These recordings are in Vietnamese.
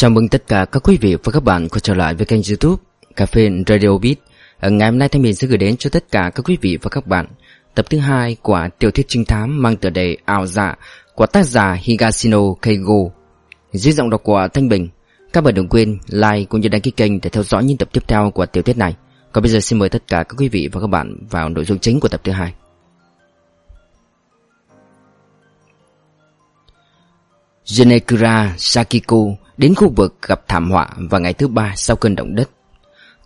Chào mừng tất cả các quý vị và các bạn quay trở lại với kênh youtube Cà phê Radio Beat. Ở ngày hôm nay Thanh Bình sẽ gửi đến cho tất cả các quý vị và các bạn Tập thứ hai của tiểu thuyết trinh thám mang tựa đề ảo dạ của tác giả Higashino Keigo. Dưới giọng đọc của Thanh Bình, Các bạn đừng quên like cũng như đăng ký kênh để theo dõi những tập tiếp theo của tiểu thuyết này. Còn bây giờ xin mời tất cả các quý vị và các bạn vào nội dung chính của tập thứ hai. Genekura Sakiko đến khu vực gặp thảm họa vào ngày thứ ba sau cơn động đất.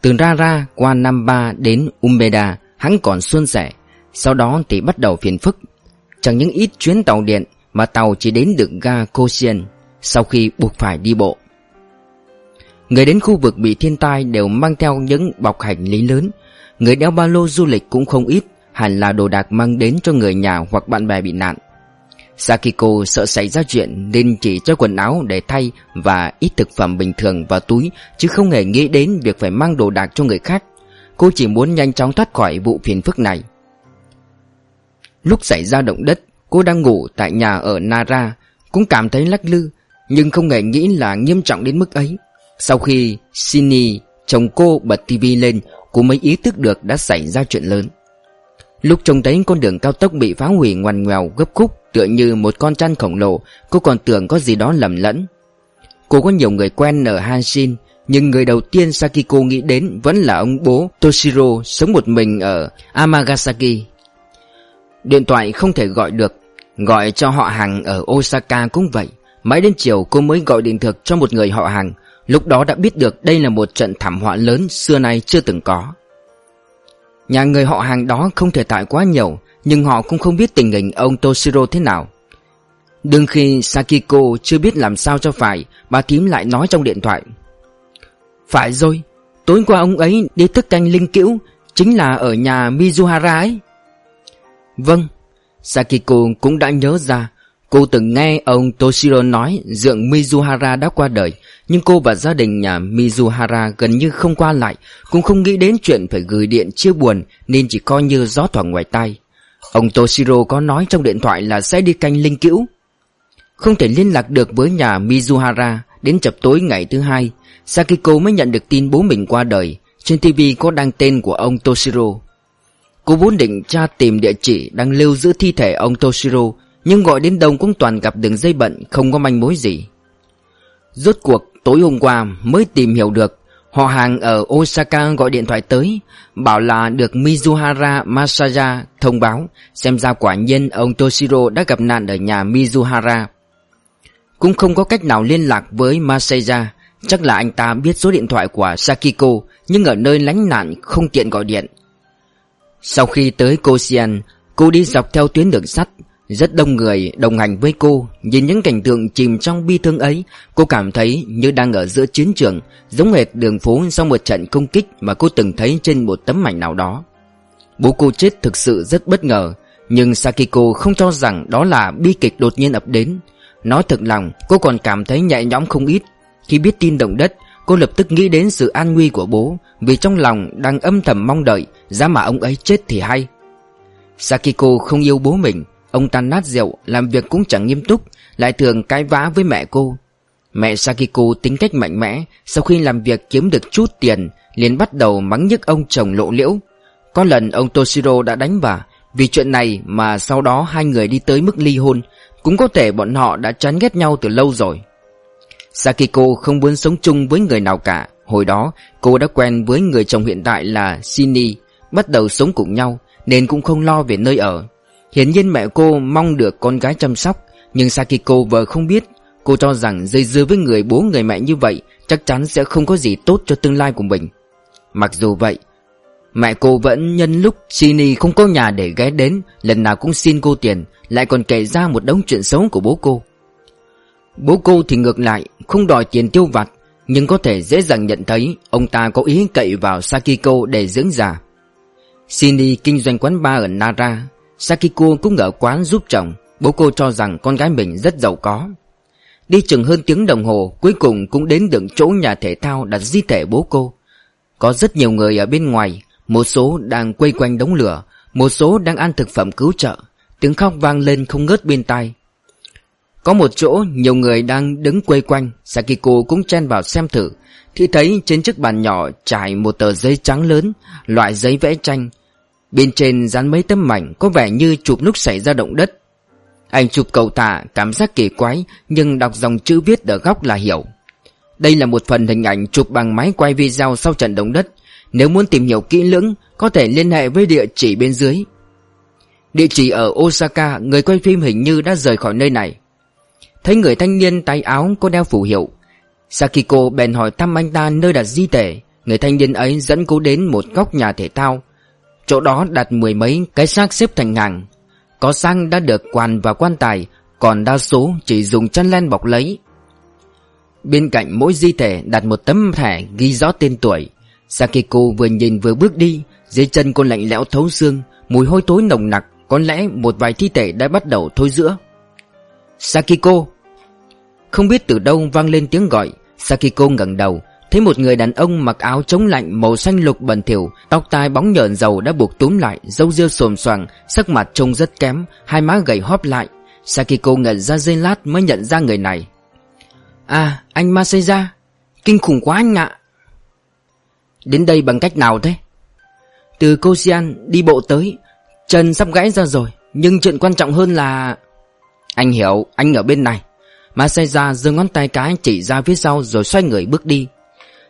Từ Rara qua Namba đến Umeda hắn còn suôn sẻ, sau đó thì bắt đầu phiền phức. Chẳng những ít chuyến tàu điện mà tàu chỉ đến được ga Kosien sau khi buộc phải đi bộ. Người đến khu vực bị thiên tai đều mang theo những bọc hành lý lớn, người đeo ba lô du lịch cũng không ít, hẳn là đồ đạc mang đến cho người nhà hoặc bạn bè bị nạn. Sakiko sợ xảy ra chuyện nên chỉ cho quần áo để thay và ít thực phẩm bình thường vào túi chứ không hề nghĩ đến việc phải mang đồ đạc cho người khác. Cô chỉ muốn nhanh chóng thoát khỏi vụ phiền phức này. Lúc xảy ra động đất, cô đang ngủ tại nhà ở Nara, cũng cảm thấy lắc lư, nhưng không hề nghĩ là nghiêm trọng đến mức ấy. Sau khi Sini, chồng cô bật tivi lên, cô mới ý thức được đã xảy ra chuyện lớn. Lúc trông thấy con đường cao tốc bị phá hủy ngoằn ngoèo, gấp khúc, Tựa như một con chăn khổng lồ, Cô còn tưởng có gì đó lầm lẫn. Cô có nhiều người quen ở Hanshin, Nhưng người đầu tiên Sakiko nghĩ đến Vẫn là ông bố Toshiro Sống một mình ở Amagasaki. Điện thoại không thể gọi được, Gọi cho họ hàng ở Osaka cũng vậy. Mãi đến chiều, cô mới gọi điện thực cho một người họ hàng. Lúc đó đã biết được đây là một trận thảm họa lớn xưa nay chưa từng có. Nhà người họ hàng đó không thể tại quá nhiều Nhưng họ cũng không biết tình hình ông Toshiro thế nào. Đừng khi Sakiko chưa biết làm sao cho phải Bà thím lại nói trong điện thoại. Phải rồi Tối qua ông ấy đi thức canh linh cữu Chính là ở nhà Mizuhara ấy. Vâng Sakiko cũng đã nhớ ra Cô từng nghe ông Toshiro nói Dượng Mizuhara đã qua đời, nhưng cô và gia đình nhà Mizuhara gần như không qua lại, Cũng không nghĩ đến chuyện phải gửi điện chia buồn Nên chỉ coi như gió thoảng ngoài tai. Ông Toshiro có nói trong điện thoại là sẽ đi canh linh cữu. Không thể liên lạc được với nhà Mizuhara Đến chập tối ngày thứ hai, Sakiko mới nhận được tin bố mình qua đời. Trên TV có đăng tên của ông Toshiro. Cô vốn định tra tìm địa chỉ đang lưu giữ thi thể ông Toshiro nhưng gọi đến đâu cũng toàn gặp đường dây bận, Không có manh mối gì. Rốt cuộc, Tối hôm qua mới tìm hiểu được, Họ hàng ở Osaka gọi điện thoại tới, Bảo là được Mizuhara Masaya thông báo Xem ra quả nhiên ông Toshiro đã gặp nạn ở nhà Mizuhara. Cũng không có cách nào liên lạc với Masaya Chắc là anh ta biết số điện thoại của Sakiko, Nhưng ở nơi lánh nạn không tiện gọi điện. Sau khi tới Kosian Cô đi dọc theo tuyến đường sắt rất đông người đồng hành với cô, Nhìn những cảnh tượng chìm trong bi thương ấy, Cô cảm thấy như đang ở giữa chiến trường, Giống hệt đường phố sau một trận công kích Mà cô từng thấy trên một tấm ảnh nào đó. Bố cô chết thực sự rất bất ngờ, Nhưng Sakiko không cho rằng đó là bi kịch đột nhiên ập đến. Nói thật lòng, cô còn cảm thấy nhẹ nhõm không ít. Khi biết tin động đất, Cô lập tức nghĩ đến sự an nguy của bố, Vì trong lòng đang âm thầm mong đợi Giá mà ông ấy chết thì hay. Sakiko không yêu bố mình Ông ta nát rượu, Làm việc cũng chẳng nghiêm túc, Lại thường cãi vã với mẹ cô. Mẹ Sakiko tính cách mạnh mẽ, Sau khi làm việc kiếm được chút tiền, liền bắt đầu mắng nhức ông chồng lộ liễu. Có lần ông Toshiro đã đánh bà, Vì chuyện này mà sau đó hai người đi tới mức ly hôn, Cũng có thể bọn họ đã chán ghét nhau từ lâu rồi. Sakiko không muốn sống chung với người nào cả. Hồi đó, cô đã quen với người chồng hiện tại là Shini Bắt đầu sống cùng nhau, Nên cũng không lo về nơi ở. Hiển nhiên mẹ cô mong được con gái chăm sóc, Nhưng Sakiko vợ không biết, Cô cho rằng dây dưa với người bố, người mẹ như vậy Chắc chắn sẽ không có gì tốt cho tương lai của mình. Mặc dù vậy, Mẹ cô vẫn nhân lúc Sini không có nhà để ghé đến, Lần nào cũng xin cô tiền, Lại còn kể ra một đống chuyện xấu của bố cô. Bố cô thì ngược lại, Không đòi tiền tiêu vặt, Nhưng có thể dễ dàng nhận thấy Ông ta có ý cậy vào Sakiko để dưỡng già. Sini kinh doanh quán bar ở Nara Sakiko cũng ở quán giúp chồng. Bố cô cho rằng con gái mình rất giàu có. Đi chừng hơn tiếng đồng hồ, Cuối cùng cũng đến được chỗ nhà thể thao đặt di thể bố cô. Có rất nhiều người ở bên ngoài, Một số đang quay quanh đống lửa, Một số đang ăn thực phẩm cứu trợ. Tiếng khóc vang lên không ngớt bên tai. Có một chỗ nhiều người đang đứng quây quanh, Sakiko cũng chen vào xem thử. Thì thấy trên chiếc bàn nhỏ trải một tờ giấy trắng lớn, Loại giấy vẽ tranh. Bên trên dán mấy tấm mảnh Có vẻ như chụp lúc xảy ra động đất. Anh chụp cầu tạ cảm giác kỳ quái, Nhưng đọc dòng chữ viết ở góc là hiểu. Đây là một phần hình ảnh chụp bằng máy quay video sau trận động đất. Nếu muốn tìm hiểu kỹ lưỡng, Có thể liên hệ với địa chỉ bên dưới. Địa chỉ ở Osaka, Người quay phim hình như đã rời khỏi nơi này. Thấy người thanh niên tay áo có đeo phù hiệu. Sakiko bèn hỏi thăm anh ta nơi đặt di thể Người thanh niên ấy dẫn cô đến một góc nhà thể thao. Chỗ đó đặt mười mấy cái xác xếp thành hàng Có xác đã được quàn vào quan tài, Còn đa số chỉ dùng chăn len bọc lấy. Bên cạnh mỗi di thể đặt một tấm thẻ ghi rõ tên tuổi. Sakiko vừa nhìn vừa bước đi, Dưới chân cô lạnh lẽo thấu xương, Mùi hôi tối nồng nặc, Có lẽ một vài thi thể đã bắt đầu thôi giữa. Sakiko! Không biết từ đâu vang lên tiếng gọi. Sakiko ngẩng đầu Thấy một người đàn ông mặc áo chống lạnh, màu xanh lục bẩn thỉu, Tóc tai bóng nhợn dầu đã buộc túm lại Dâu ria xồm xoàng, Sắc mặt trông rất kém, Hai má gầy hóp lại. Sakiko ngẩn ra giây lát mới nhận ra người này. À anh Maseja Kinh khủng quá anh ạ. Đến đây bằng cách nào thế? Từ Kosian đi bộ tới, Chân sắp gãy ra rồi, Nhưng chuyện quan trọng hơn là Anh hiểu, anh ở bên này. Maseja giơ ngón tay cái chỉ ra phía sau rồi xoay người bước đi.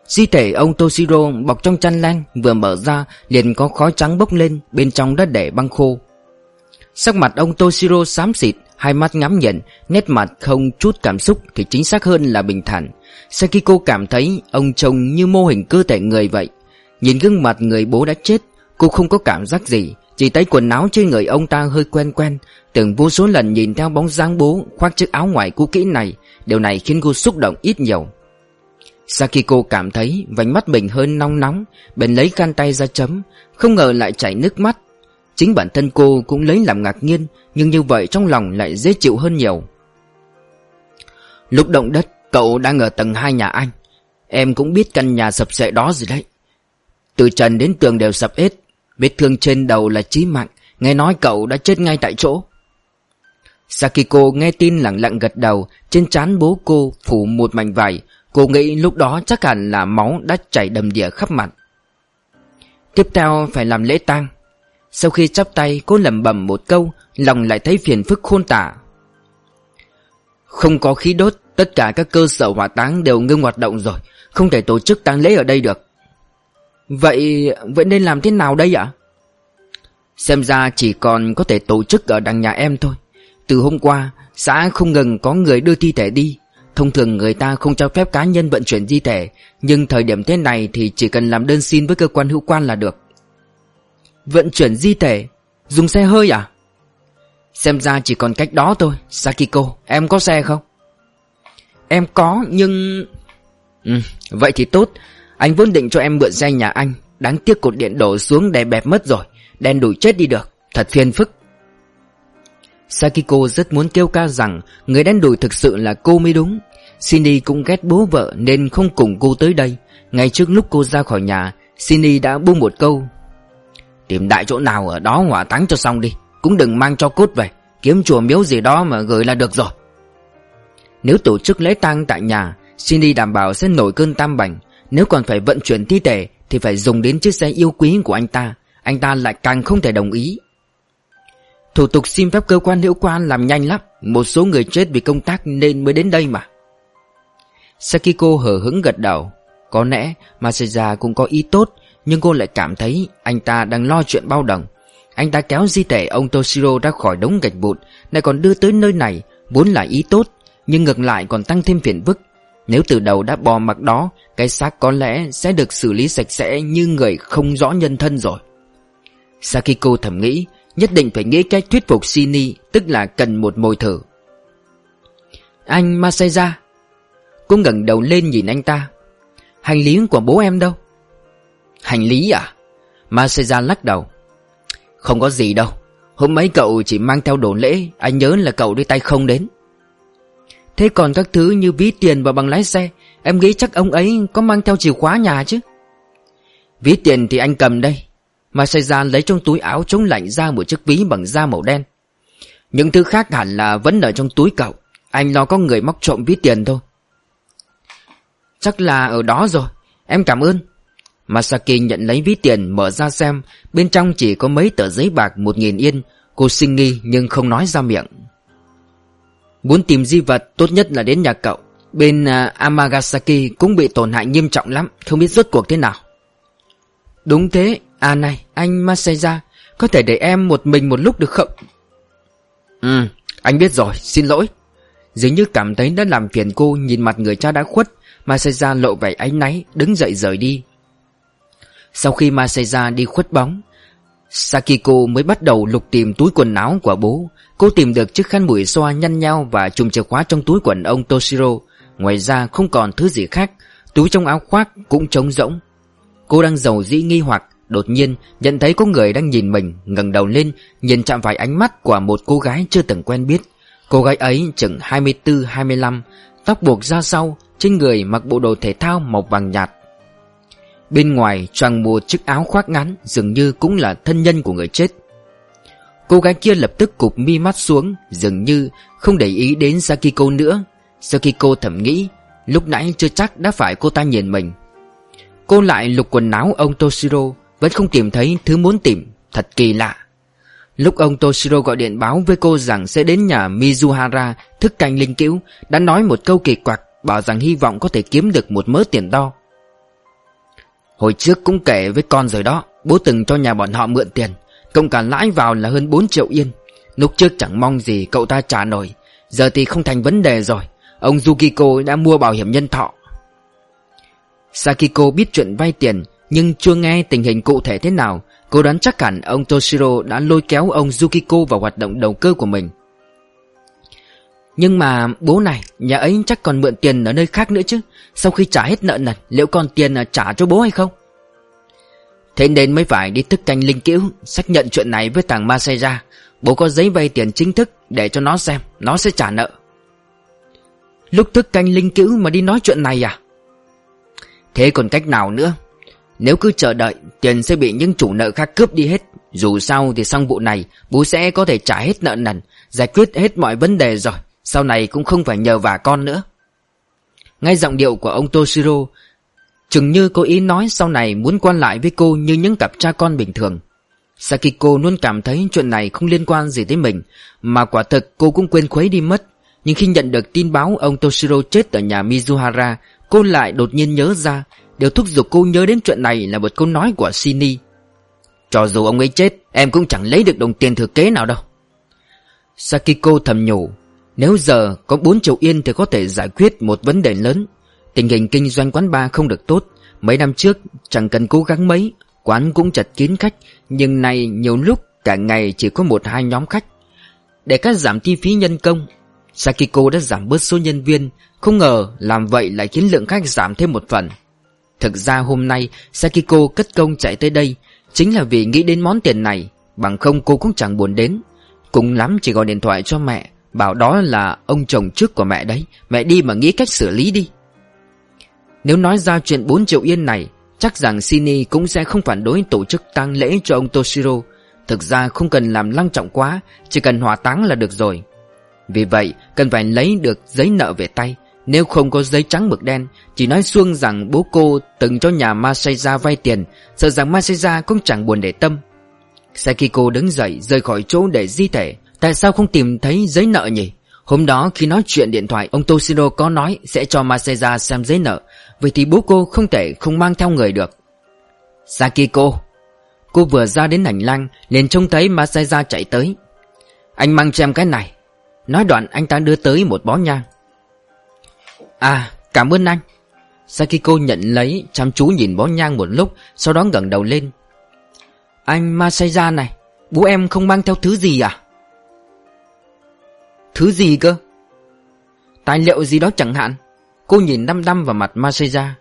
Di thể ông Toshiro bọc trong chăn len vừa mở ra liền có khói trắng bốc lên bên trong đã để băng khô. Sắc mặt ông Toshiro xám xịt, hai mắt ngắm nhìn, nét mặt không chút cảm xúc thì chính xác hơn là bình thản. Sakiko cảm thấy ông trông như mô hình cơ thể người vậy. Nhìn gương mặt người bố đã chết, cô không có cảm giác gì, chỉ thấy quần áo trên người ông ta hơi quen quen, từng vô số lần nhìn theo bóng dáng bố khoác chiếc áo ngoài cũ kỹ này, điều này khiến cô xúc động ít nhiều. Sakiko cảm thấy vành mắt mình hơi nóng nóng, Bèn lấy khăn tay ra chấm, Không ngờ lại chảy nước mắt. Chính bản thân cô cũng lấy làm ngạc nhiên, Nhưng như vậy trong lòng lại dễ chịu hơn nhiều. Lúc động đất, Cậu đang ở tầng 2 nhà anh. Em cũng biết căn nhà sập sệ đó rồi đấy. Từ trần đến tường đều sập hết. Vết thương trên đầu là chí mạng, Nghe nói cậu đã chết ngay tại chỗ. Sakiko nghe tin lặng lặng gật đầu, Trên trán bố cô phủ một mảnh vải Cô nghĩ lúc đó chắc hẳn là máu đã chảy đầm đìa khắp mặt. Tiếp theo phải làm lễ tang. Sau khi chắp tay, cô lẩm bẩm một câu, Lòng lại thấy phiền phức khôn tả. Không có khí đốt, Tất cả các cơ sở hỏa táng đều ngưng hoạt động rồi, Không thể tổ chức tang lễ ở đây được. Vậy vậy nên làm thế nào đây ạ? Xem ra chỉ còn có thể tổ chức ở đằng nhà em thôi. Từ hôm qua, Xã không ngừng có người đưa thi thể đi. Thông thường người ta không cho phép cá nhân vận chuyển di thể Nhưng thời điểm thế này thì chỉ cần làm đơn xin với cơ quan hữu quan là được. Vận chuyển di thể? Dùng xe hơi à? Xem ra chỉ còn cách đó thôi Sakiko, em có xe không? Em có nhưng... Ừ, vậy thì tốt. Anh vốn định cho em mượn xe nhà anh. Đáng tiếc cột điện đổ xuống đè bẹp mất rồi. Đen đuổi chết đi được. Thật phiền phức. Sakiko rất muốn kêu ca rằng người đen đuổi thực sự là cô mới đúng. Cindy cũng ghét bố vợ nên không cùng cô tới đây. Ngay trước lúc cô ra khỏi nhà, Cindy đã buông một câu. Tìm đại chỗ nào ở đó hỏa táng cho xong đi. Cũng đừng mang cho cốt về. Kiếm chùa miếu gì đó mà gửi là được rồi. Nếu tổ chức lễ tang tại nhà, Cindy đảm bảo sẽ nổi cơn tam bành. Nếu còn phải vận chuyển thi thể thì phải dùng đến chiếc xe yêu quý của anh ta. Anh ta lại càng không thể đồng ý. Thủ tục xin phép cơ quan hữu quan làm nhanh lắm, Một số người chết vì công tác nên mới đến đây mà. Sakiko hờ hững gật đầu. Có lẽ Maseja cũng có ý tốt, Nhưng cô lại cảm thấy anh ta đang lo chuyện bao đồng. Anh ta kéo di thể ông Toshiro ra khỏi đống gạch vụn, Lại còn đưa tới nơi này, Vốn là ý tốt, Nhưng ngược lại còn tăng thêm phiền vức Nếu từ đầu đã bò mặc đó, Cái xác có lẽ sẽ được xử lý sạch sẽ Như người không rõ nhân thân rồi. Sakiko thầm nghĩ Nhất định phải nghĩ cách thuyết phục Sini, Tức là cần một mồi thử Anh Maseja Cô ngẩng đầu lên nhìn anh ta. Hành lý của bố em đâu? Hành lý à? Maseja lắc đầu. Không có gì đâu. Hôm ấy cậu chỉ mang theo đồ lễ, Anh nhớ là cậu đi tay không đến. Thế còn các thứ như ví tiền và bằng lái xe, Em nghĩ chắc ông ấy có mang theo chìa khóa nhà chứ? Ví tiền thì anh cầm đây. Masaya lấy trong túi áo chống lạnh ra một chiếc ví bằng da màu đen. Những thứ khác hẳn là vẫn ở trong túi cậu. Anh lo có người móc trộm ví tiền thôi. Chắc là ở đó rồi. Em cảm ơn. Masaki nhận lấy ví tiền mở ra xem. Bên trong chỉ có mấy tờ giấy bạc một nghìn yên. Cô sinh nghi nhưng không nói ra miệng. Muốn tìm di vật tốt nhất là đến nhà cậu. Bên uh, Amagasaki cũng bị tổn hại nghiêm trọng lắm. Không biết rốt cuộc thế nào. Đúng thế À này, anh Maseja Có thể để em một mình một lúc được không? Ừ anh biết rồi, xin lỗi. Dường như cảm thấy đã làm phiền cô Nhìn mặt người cha đã khuất Maseja lộ vẻ ánh náy, Đứng dậy rời đi. Sau khi Maseja đi khuất bóng, Sakiko mới bắt đầu lục tìm túi quần áo của bố. Cô tìm được chiếc khăn mũi xoa nhăn nhau Và chùm chìa khóa trong túi quần ông Toshiro. Ngoài ra không còn thứ gì khác, Túi trong áo khoác cũng trống rỗng. Cô đang giàu dĩ nghi hoặc, Đột nhiên nhận thấy có người đang nhìn mình, ngẩng đầu lên, Nhìn chạm phải ánh mắt của một cô gái chưa từng quen biết. Cô gái ấy chừng 24-25 Tóc buộc ra sau, Trên người mặc bộ đồ thể thao màu vàng nhạt. Bên ngoài, choàng một chiếc áo khoác ngắn, Dường như cũng là thân nhân của người chết. Cô gái kia lập tức cụp mi mắt xuống, Dường như không để ý đến Sakiko nữa. Sakiko thầm nghĩ, Lúc nãy chưa chắc đã phải cô ta nhìn mình. Cô lại lục quần áo ông Toshiro, Vẫn không tìm thấy thứ muốn tìm. Thật kỳ lạ. Lúc ông Toshiro gọi điện báo với cô rằng sẽ đến nhà Mizuhara, thức canh linh cứu Đã nói một câu kỳ quặc, Bảo rằng hy vọng có thể kiếm được một mớ tiền đo. Hồi trước cũng kể với con rồi đó, Bố từng cho nhà bọn họ mượn tiền Cộng cả lãi vào là hơn 4 triệu yên. Lúc trước chẳng mong gì cậu ta trả nổi, Giờ thì không thành vấn đề rồi. Ông Yukiko đã mua bảo hiểm nhân thọ. Sakiko biết chuyện vay tiền, Nhưng chưa nghe tình hình cụ thể thế nào. Cô đoán chắc hẳn ông Toshiro đã lôi kéo ông Yukiko vào hoạt động đầu cơ của mình. Nhưng mà, bố này, Nhà ấy chắc còn mượn tiền ở nơi khác nữa chứ. Sau khi trả hết nợ nần, Liệu còn tiền à, trả cho bố hay không? Thế nên mới phải đi thức canh linh cữu, Xác nhận chuyện này với thằng Maseja Bố có giấy vay tiền chính thức Để cho nó xem, Nó sẽ trả nợ. Lúc thức canh linh cữu mà đi nói chuyện này à? Thế còn cách nào nữa? Nếu cứ chờ đợi, Tiền sẽ bị những chủ nợ khác cướp đi hết. Dù sao thì xong vụ này, Bố sẽ có thể trả hết nợ nần, Giải quyết hết mọi vấn đề rồi. Sau này cũng không phải nhờ vả con nữa. Ngay giọng điệu của ông Toshiro, Chừng như có ý nói sau này muốn quan lại với cô như những cặp cha con bình thường. Sakiko luôn cảm thấy chuyện này không liên quan gì tới mình, Mà quả thực cô cũng quên khuấy đi mất. Nhưng khi nhận được tin báo ông Toshiro chết ở nhà Mizuhara Cô lại đột nhiên nhớ ra, Điều thúc giục cô nhớ đến chuyện này là một câu nói của Shini Cho dù ông ấy chết, Em cũng chẳng lấy được đồng tiền thừa kế nào đâu. Sakiko thầm nhủ, Nếu giờ có 4 triệu yên thì có thể giải quyết một vấn đề lớn. Tình hình kinh doanh quán bar không được tốt, Mấy năm trước chẳng cần cố gắng mấy, Quán cũng chật kín khách, Nhưng nay nhiều lúc cả ngày chỉ có một hai nhóm khách. Để cắt giảm chi phí nhân công Sakiko đã giảm bớt số nhân viên, Không ngờ làm vậy lại khiến lượng khách giảm thêm một phần. Thực ra hôm nay, Sakiko cất công chạy tới đây, Chính là vì nghĩ đến món tiền này, Bằng không cô cũng chẳng buồn đến. Cùng lắm chỉ gọi điện thoại cho mẹ, Bảo đó là ông chồng trước của mẹ đấy, Mẹ đi mà nghĩ cách xử lý đi. Nếu nói ra chuyện 4 triệu yên này, Chắc rằng Shini cũng sẽ không phản đối tổ chức tang lễ cho ông Toshiro. Thực ra không cần làm lăng trọng quá, Chỉ cần hỏa táng là được rồi. Vì vậy, cần phải lấy được giấy nợ về tay. Nếu không có giấy trắng mực đen, Chỉ nói xuông rằng bố cô từng cho nhà Masaya vay tiền, Sợ rằng Masaya cũng chẳng buồn để tâm. Sakiko đứng dậy, rời khỏi chỗ để di thể, Tại sao không tìm thấy giấy nợ nhỉ? Hôm đó khi nói chuyện điện thoại, Ông Toshiro có nói sẽ cho Masaya xem giấy nợ. Vậy thì bố cô không thể không mang theo người được. Sakiko Cô. Vừa ra đến hành lang, liền trông thấy Masaya chạy tới. Anh mang cho em cái này. Nói đoạn anh ta đưa tới một bó nhang. À cảm ơn anh. Sakiko nhận lấy chăm chú nhìn bó nhang một lúc Sau đó ngẩng đầu lên. Anh Masaya này Bố em không mang theo thứ gì à? Thứ gì cơ? Tài liệu gì đó chẳng hạn. Cô nhìn đăm đăm vào mặt Masaya.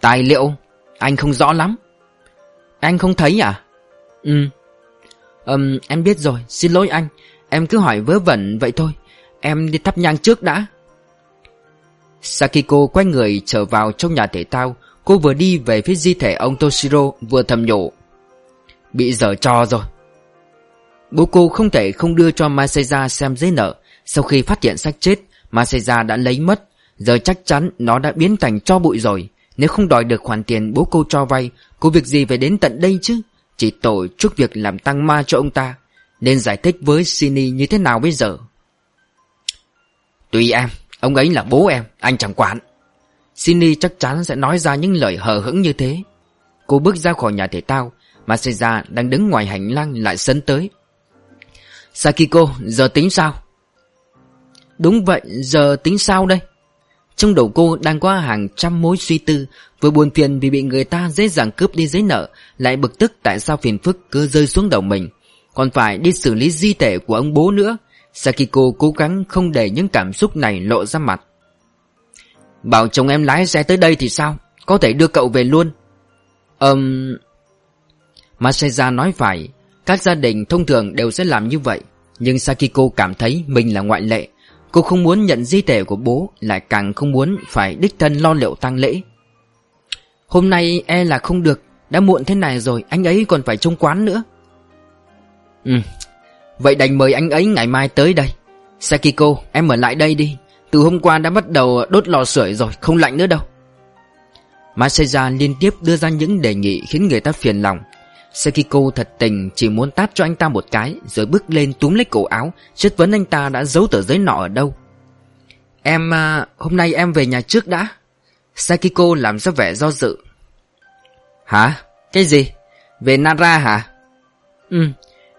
Tài liệu? Anh không rõ lắm. Anh không thấy à? Ừ. Um, Em biết rồi Xin lỗi anh. Em cứ hỏi vớ vẩn vậy thôi. Em đi thắp nhang trước đã. Sakiko quay người trở vào trong nhà thể thao. Cô vừa đi về phía di thể ông Toshiro, Vừa thầm nhủ. Bị dở trò rồi. Bố cô không thể không đưa cho Masaya xem giấy nợ. Sau khi phát hiện xác chết, Masaya đã lấy mất. Giờ chắc chắn nó đã biến thành cho bụi rồi. Nếu không đòi được khoản tiền bố cô cho vay, Cô việc gì phải đến tận đây chứ? Chỉ tội chút việc làm tăng ma cho ông ta. Nên giải thích với Sini như thế nào bây giờ? Tùy em, Ông ấy là bố em, Anh chẳng quản. Sini chắc chắn sẽ nói ra những lời hờ hững như thế. Cô bước ra khỏi nhà thể thao Masaya đang đứng ngoài hành lang lại sân tới. Sakiko, giờ tính sao? Đúng vậy, giờ tính sao đây? Trong đầu cô đang có hàng trăm mối suy tư, Vừa buồn phiền vì bị người ta dễ dàng cướp đi giấy nợ, Lại bực tức tại sao phiền phức cứ rơi xuống đầu mình. Còn phải đi xử lý di thể của ông bố nữa. Sakiko cố gắng không để những cảm xúc này lộ ra mặt. Bảo chồng em lái xe tới đây thì sao? Có thể đưa cậu về luôn. Ờm... Um... Masaya nói phải. Các gia đình thông thường đều sẽ làm như vậy. Nhưng Sakiko cảm thấy mình là ngoại lệ. Cô không muốn nhận di thể của bố, Lại càng không muốn phải đích thân lo liệu tang lễ. Hôm nay e là không được. Đã muộn thế này rồi, Anh ấy còn phải trông quán nữa. Ừ. Vậy đành mời anh ấy ngày mai tới đây. Sakiko em ở lại đây đi. Từ hôm qua đã bắt đầu đốt lò sưởi rồi Không lạnh nữa đâu. Masaya liên tiếp đưa ra những đề nghị Khiến người ta phiền lòng. Sekiko thật tình chỉ muốn tát cho anh ta một cái Rồi bước lên túm lấy cổ áo. Chất vấn anh ta đã giấu tờ giấy nọ ở đâu. Em... À, hôm nay em về nhà trước đã. Sekiko làm ra vẻ do dự. Hả? Cái gì? Về Nara hả? Ừ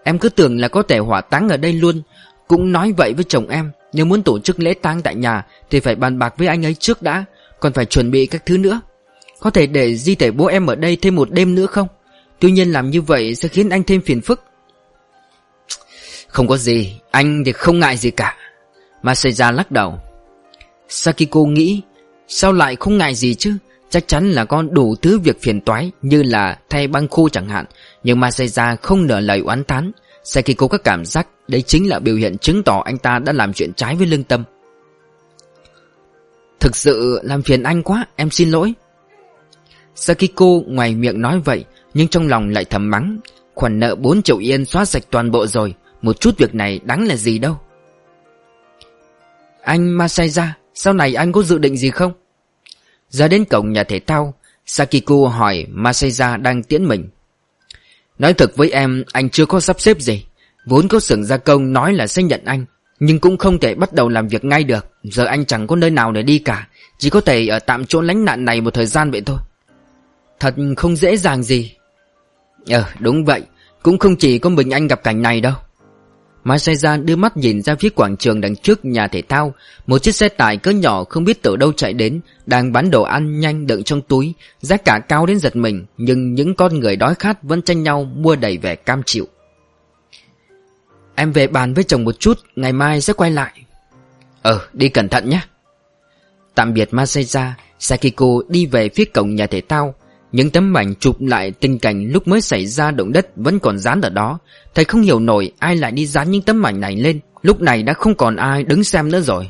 Em cứ tưởng là có thể hỏa táng ở đây luôn. Cũng nói vậy với chồng em, Nếu muốn tổ chức lễ tang tại nhà Thì phải bàn bạc với anh ấy trước đã, Còn phải chuẩn bị các thứ nữa. Có thể để di thể bố em ở đây thêm một đêm nữa không? Tuy nhiên làm như vậy sẽ khiến anh thêm phiền phức. Không có gì, Anh thì không ngại gì cả. Masaya lắc đầu. Sakiko nghĩ, Sao lại không ngại gì chứ? Chắc chắn là con đủ thứ việc phiền toái, Như là thay băng khô chẳng hạn. Nhưng Masaya không nở lời oán thán Sakiko có cảm giác, Đấy chính là biểu hiện chứng tỏ anh ta đã làm chuyện trái với lương tâm. Thực sự làm phiền anh quá, Em xin lỗi. Sakiko ngoài miệng nói vậy, nhưng trong lòng lại thầm mắng. Khoản nợ 4 triệu yên xóa sạch toàn bộ rồi, Một chút việc này đáng là gì đâu? Anh Masaya, Sau này anh có dự định gì không? Ra đến cổng nhà thể thao Sakiko hỏi Masaya đang tiễn mình. Nói thật với em, Anh chưa có sắp xếp gì. Vốn có xưởng gia công nói là sẽ nhận anh, Nhưng cũng không thể bắt đầu làm việc ngay được. Giờ anh chẳng có nơi nào để đi cả, Chỉ có thể ở tạm chỗ lánh nạn này một thời gian vậy thôi. Thật không dễ dàng gì. Ờ đúng vậy, Cũng không chỉ có mình anh gặp cảnh này đâu. Masaya đưa mắt nhìn ra phía quảng trường đằng trước nhà thể thao. Một chiếc xe tải cỡ nhỏ không biết từ đâu chạy đến, Đang bán đồ ăn nhanh đựng trong túi. Giá cả cao đến giật mình, Nhưng những con người đói khát vẫn tranh nhau mua đầy vẻ cam chịu. Em về bàn với chồng một chút, Ngày mai sẽ quay lại. Ờ đi cẩn thận nhé. Tạm biệt Masaya Sakiko đi về phía cổng nhà thể thao những tấm ảnh chụp lại tình cảnh lúc mới xảy ra động đất vẫn còn dán ở đó. Thầy không hiểu nổi ai lại đi dán những tấm ảnh này lên. Lúc này đã không còn ai đứng xem nữa rồi.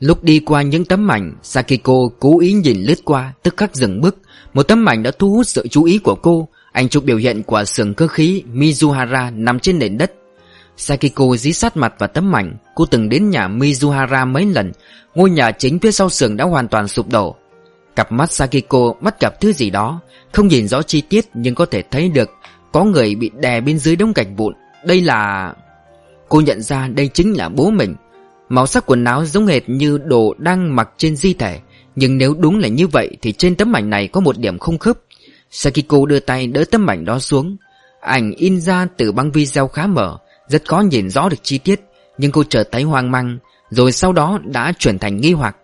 Lúc đi qua những tấm ảnh Sakiko cố ý nhìn lướt qua, Tức khắc dừng bước. Một tấm ảnh đã thu hút sự chú ý của cô. Ảnh chụp biểu hiện của xưởng cơ khí Mizuhara nằm trên nền đất. Sakiko dí sát mặt vào tấm ảnh Cô từng đến nhà Mizuhara mấy lần. Ngôi nhà chính phía sau xưởng đã hoàn toàn sụp đổ. Cặp mắt Sakiko bắt gặp thứ gì đó. Không nhìn rõ chi tiết, nhưng có thể thấy được Có người bị đè bên dưới đống gạch vụn. Đây là... Cô nhận ra đây chính là bố mình. Màu sắc quần áo giống hệt như đồ đang mặc trên di thể. Nhưng nếu đúng là như vậy, Thì trên tấm ảnh này có một điểm không khớp. Sakiko đưa tay đỡ tấm ảnh đó xuống. Ảnh in ra từ băng video khá mở, Rất khó nhìn rõ được chi tiết. Nhưng cô trở thấy hoang mang, Rồi sau đó đã chuyển thành nghi hoặc.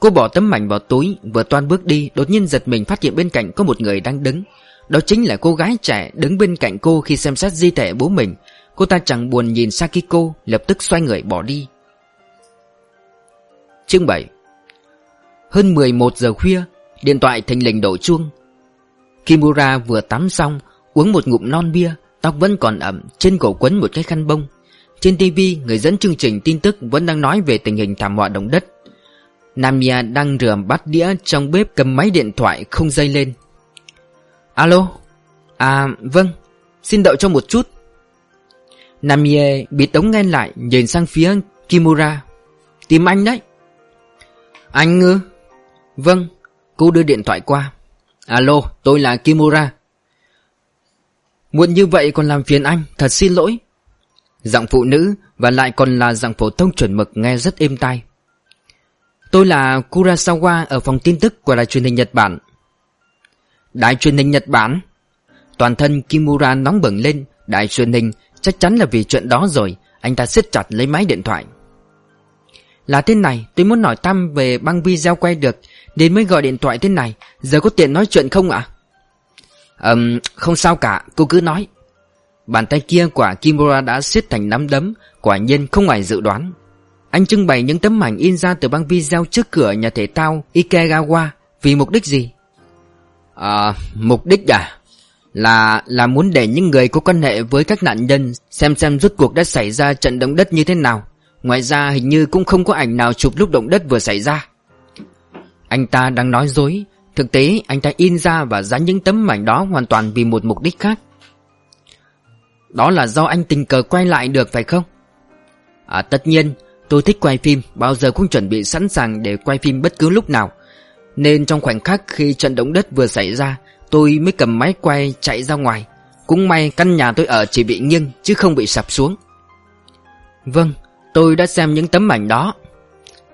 Cô bỏ tấm mảnh vào túi, Vừa toan bước đi, Đột nhiên giật mình phát hiện bên cạnh có một người đang đứng. Đó chính là cô gái trẻ đứng bên cạnh cô khi xem xét di thể bố mình. Cô ta chẳng buồn nhìn Sakiko, Lập tức xoay người bỏ đi. Chương 7 Hơn 11 giờ khuya, Điện thoại thình lình đổ chuông. Kimura vừa tắm xong, Uống một ngụm non bia, Tóc vẫn còn ẩm, Trên cổ quấn một cái khăn bông. Trên TV người dẫn chương trình tin tức Vẫn đang nói về tình hình thảm họa động đất. Namia đang rửa bát đĩa trong bếp cầm máy điện thoại không dây lên. Alo? À vâng Xin đợi cho một chút. Namie bị tống nghe lại, nhìn sang phía Kimura. Tìm anh đấy. Anh ư? Vâng Cô đưa điện thoại qua. Alo, tôi là Kimura. Muộn như vậy còn làm phiền anh, Thật xin lỗi. Giọng phụ nữ Và lại còn là giọng phổ thông chuẩn mực nghe rất êm tai. Tôi là Kurasawa ở phòng tin tức của đài truyền hình Nhật Bản. Đài truyền hình Nhật Bản, Toàn thân Kimura nóng bừng lên. Đài truyền hình chắc chắn là vì chuyện đó rồi, Anh ta siết chặt lấy máy điện thoại. Là thế này, Tôi muốn hỏi thăm về băng video quay được, Nên mới gọi điện thoại thế này. Giờ có tiện nói chuyện không ạ? Ừm, không sao cả, Cô cứ nói. Bàn tay kia của Kimura đã siết thành nắm đấm, Quả nhiên không ngoài dự đoán. Anh trưng bày những tấm ảnh in ra từ băng video trước cửa nhà thể thao Ikegawa Vì mục đích gì À mục đích à là là muốn để những người có quan hệ với các nạn nhân xem xem rốt cuộc đã xảy ra trận động đất như thế nào. Ngoài ra hình như cũng không có ảnh nào chụp lúc động đất vừa xảy ra. Anh ta đang nói dối, thực tế anh ta in ra và dán những tấm ảnh đó hoàn toàn vì một mục đích khác. Đó là do anh tình cờ quay lại được phải không? À tất nhiên, tôi thích quay phim, bao giờ cũng chuẩn bị sẵn sàng để quay phim bất cứ lúc nào. Nên trong khoảnh khắc khi trận động đất vừa xảy ra Tôi mới cầm máy quay chạy ra ngoài. Cũng may căn nhà tôi ở chỉ bị nghiêng Chứ không bị sập xuống. Vâng Tôi đã xem những tấm ảnh đó.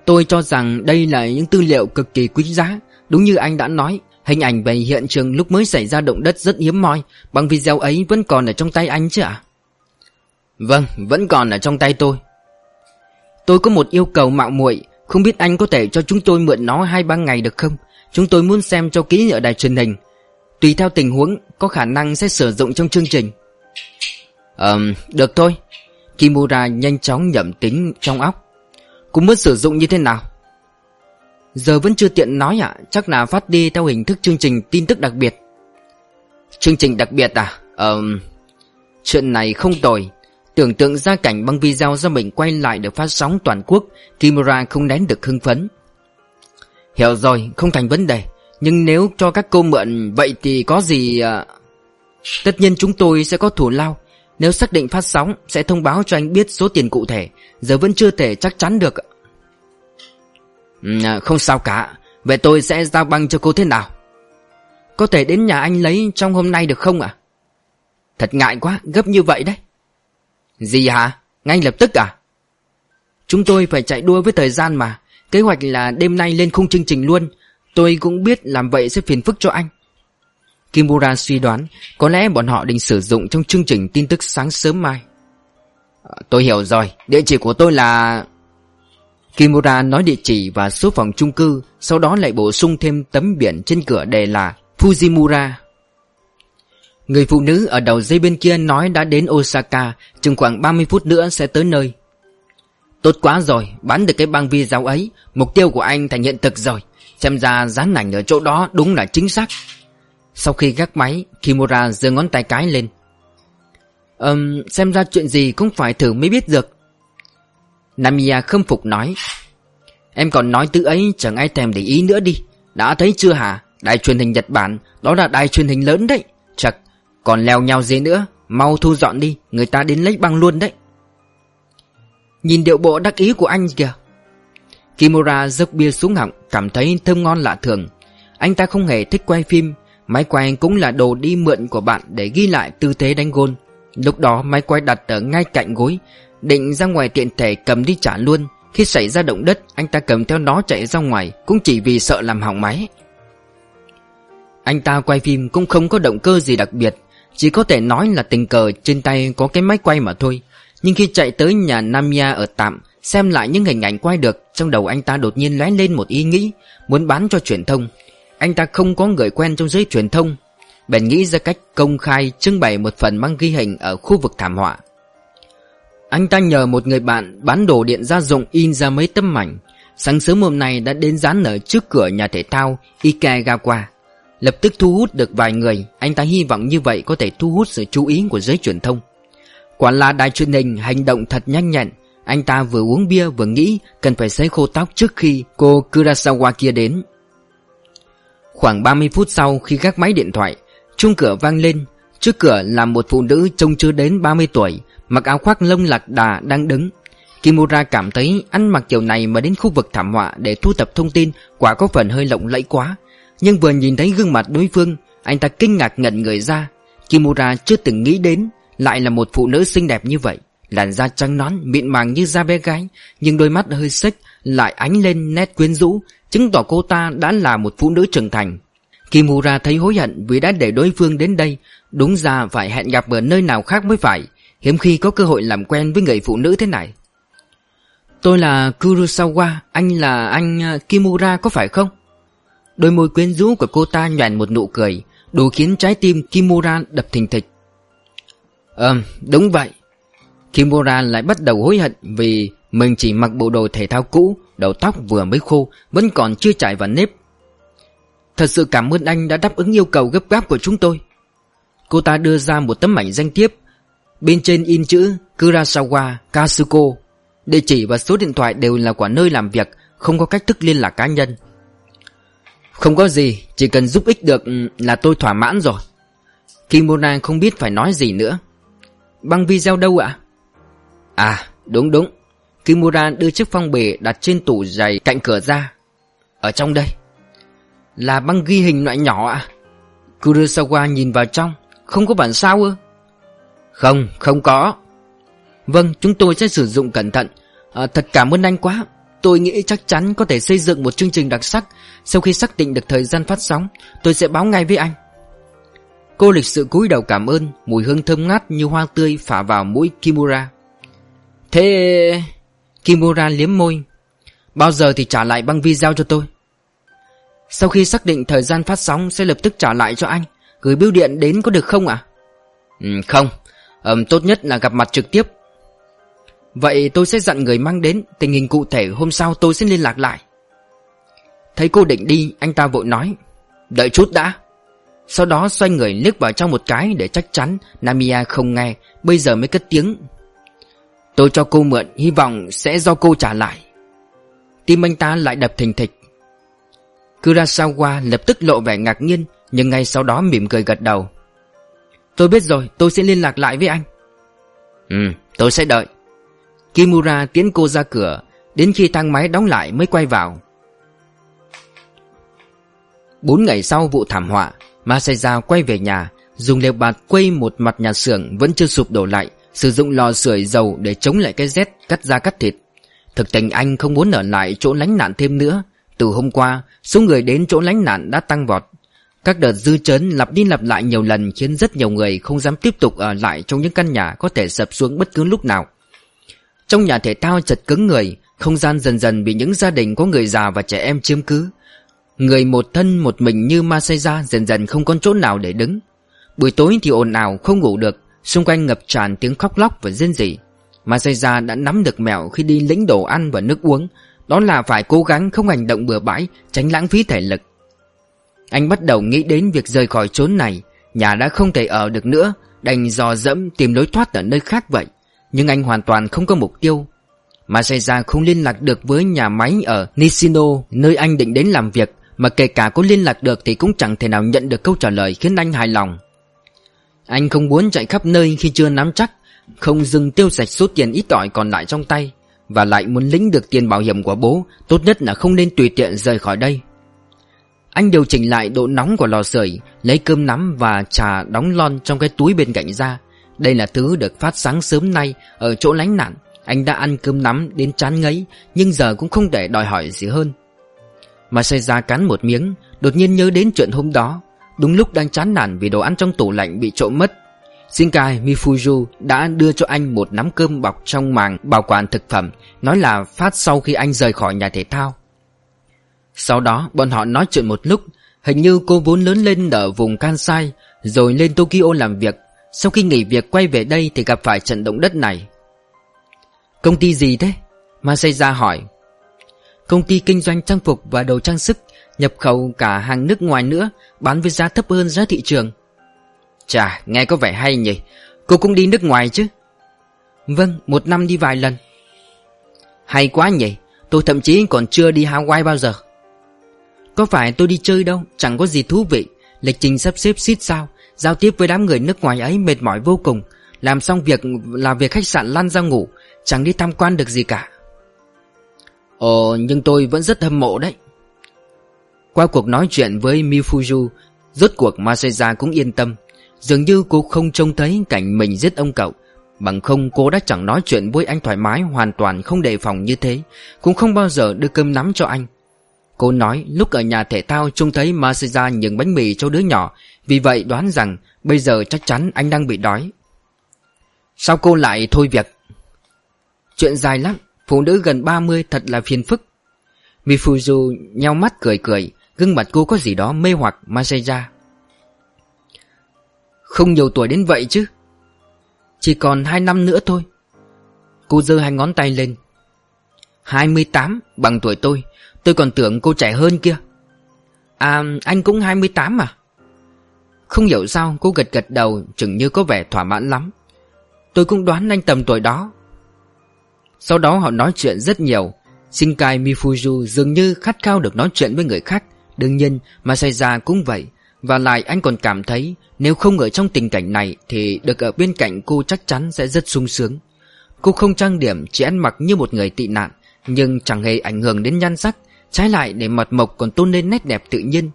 Tôi cho rằng đây là những tư liệu cực kỳ quý giá. Đúng như anh đã nói Hình ảnh về hiện trường lúc mới xảy ra động đất rất hiếm moi Bằng video ấy vẫn còn ở trong tay anh chứ ạ? Vâng vẫn còn ở trong tay tôi. Tôi có một yêu cầu mạo muội, Không biết anh có thể cho chúng tôi mượn nó hai ba ngày được không? Chúng tôi muốn xem cho kỹ ở đài truyền hình. Tùy theo tình huống, Có khả năng sẽ sử dụng trong chương trình. Ờm, được thôi. Kimura nhanh chóng nhẩm tính trong óc. Cũng muốn sử dụng như thế nào? Giờ vẫn chưa tiện nói ạ, Chắc là phát đi theo hình thức chương trình tin tức đặc biệt. Chương trình đặc biệt à? Ờm, Chuyện này không tồi. Tưởng tượng ra cảnh băng video do mình quay lại được phát sóng toàn quốc Kimura không nén được hưng phấn. Hiểu rồi không thành vấn đề. Nhưng nếu cho các cô mượn Vậy thì có gì à... Tất nhiên chúng tôi sẽ có thủ lao. Nếu xác định phát sóng Sẽ thông báo cho anh biết số tiền cụ thể. Giờ vẫn chưa thể chắc chắn được. Ừ, à, Không sao cả. Vậy tôi sẽ giao băng cho cô thế nào? Có thể đến nhà anh lấy trong hôm nay được không ạ? Thật ngại quá Gấp như vậy đấy. Gì hả? Ngay lập tức à? Chúng tôi phải chạy đua với thời gian mà. Kế hoạch là đêm nay lên khung chương trình luôn. Tôi cũng biết làm vậy sẽ phiền phức cho anh. Kimura suy đoán Có lẽ bọn họ định sử dụng trong chương trình tin tức sáng sớm mai. À, Tôi hiểu rồi. Địa chỉ của tôi là Kimura nói địa chỉ và số phòng chung cư Sau đó lại bổ sung thêm tấm biển trên cửa đề là Fujimura. Người phụ nữ ở đầu dây bên kia nói đã đến Osaka, Chừng khoảng 30 phút nữa sẽ tới nơi. Tốt quá rồi, Bán được cái băng vi giáo ấy, Mục tiêu của anh thành hiện thực rồi. Xem ra dán ảnh ở chỗ đó đúng là chính xác. Sau khi gác máy, Kimura giơ ngón tay cái lên. Ừm, xem ra chuyện gì cũng phải thử mới biết được. Namiya khâm phục nói. Em còn nói từ ấy, chẳng ai thèm để ý nữa đi. Đã thấy chưa hả? Đài truyền hình Nhật Bản, Đó là đài truyền hình lớn đấy. Còn leo nhau dế nữa, Mau thu dọn đi, Người ta đến lấy băng luôn đấy. Nhìn điệu bộ đắc ý của anh kìa. Kimura dốc bia xuống họng, Cảm thấy thơm ngon lạ thường. Anh ta không hề thích quay phim, Máy quay cũng là đồ đi mượn của bạn Để ghi lại tư thế đánh gôn. Lúc đó máy quay đặt ở ngay cạnh gối, Định ra ngoài tiện thể cầm đi trả luôn. Khi xảy ra động đất, Anh ta cầm theo nó chạy ra ngoài, Cũng chỉ vì sợ làm hỏng máy. Anh ta quay phim cũng không có động cơ gì đặc biệt. Chỉ có thể nói là tình cờ trên tay có cái máy quay mà thôi. Nhưng khi chạy tới nhà Namia ở tạm, Xem lại những hình ảnh quay được, Trong đầu anh ta đột nhiên lóe lên một ý nghĩ, Muốn bán cho truyền thông. Anh ta không có người quen trong giới truyền thông. Bèn nghĩ ra cách công khai trưng bày một phần mang ghi hình ở khu vực thảm họa. Anh ta nhờ một người bạn bán đồ điện gia dụng in ra mấy tấm mảnh. Sáng sớm hôm nay đã đến dán ở trước cửa nhà thể thao Ikegawa Lập tức thu hút được vài người. Anh ta hy vọng như vậy có thể thu hút sự chú ý của giới truyền thông. Quả là đài truyền hình hành động thật nhanh nhẹn. Anh ta vừa uống bia vừa nghĩ Cần phải sấy khô tóc trước khi cô Kurasawa kia đến. Khoảng 30 phút sau khi gác máy điện thoại, Chuông cửa vang lên. Trước cửa là một phụ nữ trông chưa đến 30 tuổi, Mặc áo khoác lông lạc đà đang đứng. Kimura cảm thấy ăn mặc kiểu này mà đến khu vực thảm họa để thu thập thông tin quả có phần hơi lộng lẫy quá. Nhưng vừa nhìn thấy gương mặt đối phương, anh ta kinh ngạc ngẩn người ra. Kimura chưa từng nghĩ đến lại là một phụ nữ xinh đẹp như vậy. Làn da trắng nón, mịn màng như da bé gái, nhưng đôi mắt hơi xếch lại ánh lên nét quyến rũ, chứng tỏ cô ta đã là một phụ nữ trưởng thành. Kimura thấy hối hận vì đã để đối phương đến đây, đúng ra phải hẹn gặp ở nơi nào khác mới phải, hiếm khi có cơ hội làm quen với người phụ nữ thế này. Tôi là Kurosawa, anh là anh ờ, Kimura có phải không? Đôi môi quyến rũ của cô ta nhoẻn một nụ cười, đủ khiến trái tim Kimura đập thình thịch. Ừm, đúng vậy. Kimura lại bắt đầu hối hận vì mình chỉ mặc bộ đồ thể thao cũ, đầu tóc vừa mới khô, vẫn còn chưa chảy vào nếp. Thật sự cảm ơn anh đã đáp ứng yêu cầu gấp gáp của chúng tôi. Cô ta đưa ra một tấm ảnh danh thiếp. Bên trên in chữ Kurasawa Kasuko. Địa chỉ và số điện thoại đều là của nơi làm việc, không có cách thức liên lạc cá nhân. Không có gì, chỉ cần giúp ích được là tôi thỏa mãn rồi. Kimura không biết phải nói gì nữa. Băng video đâu ạ? À, đúng đúng. Kimura đưa chiếc phong bì đặt trên tủ giày cạnh cửa ra. Ở trong đây. Là băng ghi hình loại nhỏ ạ? Kurosawa nhìn vào trong. Không có bản sao ư? Không, không có. Vâng, chúng tôi sẽ sử dụng cẩn thận. À, thật cảm ơn anh quá. Tôi nghĩ chắc chắn có thể xây dựng một chương trình đặc sắc. Sau khi xác định được thời gian phát sóng, tôi sẽ báo ngay với anh. Cô lịch sự cúi đầu cảm ơn Mùi hương thơm ngát như hoa tươi phả vào mũi Kimura. Thế... Kimura liếm môi. Bao giờ thì trả lại băng video cho tôi? Sau khi xác định thời gian phát sóng Sẽ lập tức trả lại cho anh. Gửi bưu điện đến có được không ạ? Ừ, Không. Ừm, Tốt nhất là gặp mặt trực tiếp. Vậy tôi sẽ dặn người mang đến, Tình hình cụ thể hôm sau tôi sẽ liên lạc lại. Thấy cô định đi, Anh ta vội nói, Đợi chút đã. Sau đó xoay người liếc vào trong một cái để chắc chắn Namia không nghe, Bây giờ mới cất tiếng. Tôi cho cô mượn, Hy vọng sẽ do cô trả lại. Tim anh ta lại đập thình thịch. Kurasawa lập tức lộ vẻ ngạc nhiên, Nhưng ngay sau đó mỉm cười gật đầu. Tôi biết rồi, tôi sẽ liên lạc lại với anh. Ừ tôi sẽ đợi. Kimura tiến cô ra cửa, Đến khi thang máy đóng lại mới quay vào. Bốn ngày sau vụ thảm họa, Masaya quay về nhà, Dùng lều bạt quay một mặt nhà xưởng Vẫn chưa sụp đổ lại, Sử dụng lò sưởi dầu để chống lại cái rét, Cắt da cắt thịt. Thực tình anh không muốn ở lại chỗ lánh nạn thêm nữa. Từ hôm qua, Số người đến chỗ lánh nạn đã tăng vọt. Các đợt dư chấn lặp đi lặp lại nhiều lần Khiến rất nhiều người không dám tiếp tục ở lại Trong những căn nhà có thể sập xuống bất cứ lúc nào. Trong nhà thể thao chật cứng người, Không gian dần dần bị những gia đình có người già và trẻ em chiếm cứ. Người một thân một mình như Masaya dần dần không có chỗ nào để đứng. Buổi tối thì ồn ào, không ngủ được, Xung quanh ngập tràn tiếng khóc lóc và rên rỉ. Masaya đã nắm được mẹo khi đi lĩnh đồ ăn và nước uống. Đó là phải cố gắng không hành động bừa bãi, Tránh lãng phí thể lực. Anh bắt đầu nghĩ đến việc rời khỏi chốn này. Nhà đã không thể ở được nữa, Đành dò dẫm tìm lối thoát ở nơi khác vậy. Nhưng anh hoàn toàn không có mục tiêu Masaya không liên lạc được với nhà máy ở Nishino Nơi anh định đến làm việc, mà kể cả có liên lạc được thì cũng chẳng thể nào nhận được câu trả lời khiến anh hài lòng. Anh không muốn chạy khắp nơi khi chưa nắm chắc, Không dừng tiêu sạch số tiền ít ỏi còn lại trong tay, Và lại muốn lĩnh được tiền bảo hiểm của bố, Tốt nhất là không nên tùy tiện rời khỏi đây. Anh điều chỉnh lại độ nóng của lò sưởi, Lấy cơm nắm và trà đóng lon trong cái túi bên cạnh ra đây là thứ được phát sáng sớm nay Ở chỗ lánh nạn. Anh đã ăn cơm nắm đến chán ngấy, Nhưng giờ cũng không để đòi hỏi gì hơn. Mà xây ra cắn một miếng, Đột nhiên nhớ đến chuyện hôm đó. Đúng lúc đang chán nản vì đồ ăn trong tủ lạnh bị trộm mất, Shinkai Mifuju đã đưa cho anh một nắm cơm bọc trong màng bảo quản thực phẩm, Nói là phát sau khi anh rời khỏi nhà thể thao. Sau đó, bọn họ nói chuyện một lúc, Hình như cô vốn lớn lên ở vùng Kansai, Rồi lên Tokyo làm việc. Sau khi nghỉ việc quay về đây thì gặp phải trận động đất này. Công ty gì thế? Masaya hỏi. Công ty kinh doanh trang phục và đồ trang sức, Nhập khẩu cả hàng nước ngoài nữa, Bán với giá thấp hơn giá thị trường. Chà, nghe có vẻ hay nhỉ. Cô cũng đi nước ngoài chứ? Vâng một năm đi vài lần. Hay quá nhỉ. Tôi thậm chí còn chưa đi Hawaii bao giờ. Có phải tôi đi chơi đâu? Chẳng có gì thú vị. Lịch trình sắp xếp xít sao? Giao tiếp với đám người nước ngoài ấy mệt mỏi vô cùng. Làm xong việc, là việc khách sạn lăn ra ngủ. Chẳng đi tham quan được gì cả. Ồ, nhưng tôi vẫn rất hâm mộ đấy. Qua cuộc nói chuyện với Mifuju, Rốt cuộc Maseja cũng yên tâm. Dường như cô không trông thấy cảnh mình giết ông cậu. Bằng không, cô đã chẳng nói chuyện với anh thoải mái Hoàn toàn không đề phòng như thế. Cũng không bao giờ đưa cơm nắm cho anh. Cô nói, lúc ở nhà thể thao, trông thấy Masaya nhường bánh mì cho đứa nhỏ. Vì vậy đoán rằng, bây giờ chắc chắn anh đang bị đói. Sao cô lại thôi việc? Chuyện dài lắm, Phụ nữ gần 30 thật là phiền phức. Mifuzu nheo mắt cười cười, Gương mặt cô có gì đó mê hoặc Masaya. Không nhiều tuổi đến vậy chứ. Chỉ còn 2 năm nữa thôi. Cô giơ hai ngón tay lên. 28 bằng tuổi tôi Tôi còn tưởng cô trẻ hơn kia. À anh cũng 28 mà. Không hiểu sao cô gật gật đầu, Chừng như có vẻ thỏa mãn lắm. Tôi cũng đoán anh tầm tuổi đó. Sau đó họ nói chuyện rất nhiều. Shinkai Mifuju dường như khát khao được nói chuyện với người khác. Đương nhiên, Masaya cũng vậy. Và lại anh còn cảm thấy Nếu không ở trong tình cảnh này Thì được ở bên cạnh cô chắc chắn sẽ rất sung sướng. Cô không trang điểm, Chỉ ăn mặc như một người tị nạn. Nhưng chẳng hề ảnh hưởng đến nhan sắc, Trái lại để mặt mộc còn tôn lên nét đẹp tự nhiên.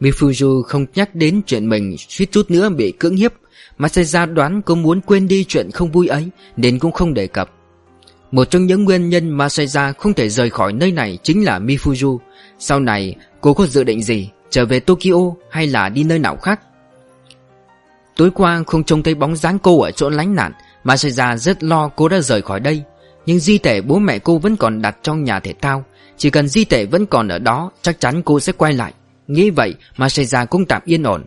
Mifuju không nhắc đến chuyện mình suýt chút nữa bị cưỡng hiếp Masaya đoán cô muốn quên đi chuyện không vui ấy, Nên cũng không đề cập. Một trong những nguyên nhân Masaya không thể rời khỏi nơi này chính là Mifuju. Sau này, cô có dự định gì, Trở về Tokyo hay là đi nơi nào khác? Tối qua không trông thấy bóng dáng cô ở chỗ lánh nạn Masaya rất lo cô đã rời khỏi đây. Nhưng di thể bố mẹ cô vẫn còn đặt trong nhà thể thao. Chỉ cần di thể vẫn còn ở đó, Chắc chắn cô sẽ quay lại. Nghĩ vậy Masaya cũng tạm yên ổn.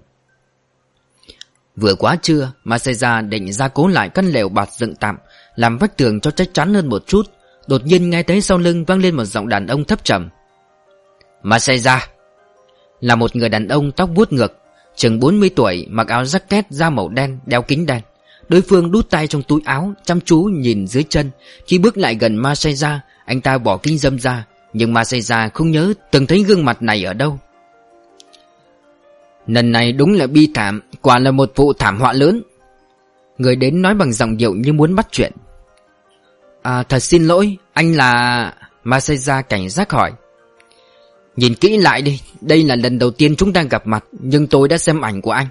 Vừa quá trưa Masaya định ra cố lại căn lều bạt dựng tạm, Làm vách tường cho chắc chắn hơn một chút. Đột nhiên nghe thấy sau lưng vang lên một giọng đàn ông thấp trầm. Masaya Là một người đàn ông tóc vuốt ngược, Chừng 40 tuổi, mặc áo jacket da màu đen, đeo kính đen. Đối phương đút tay trong túi áo, Chăm chú nhìn dưới chân. Khi bước lại gần Masaya Anh ta bỏ kính dâm ra. Nhưng Masaya không nhớ từng thấy gương mặt này ở đâu. Lần này đúng là bi thảm, Quả là một vụ thảm họa lớn. Người đến nói bằng giọng điệu như muốn bắt chuyện. À thật xin lỗi, Anh là... Masaya cảnh giác hỏi. Nhìn kỹ lại đi, Đây là lần đầu tiên chúng ta gặp mặt, Nhưng tôi đã xem ảnh của anh.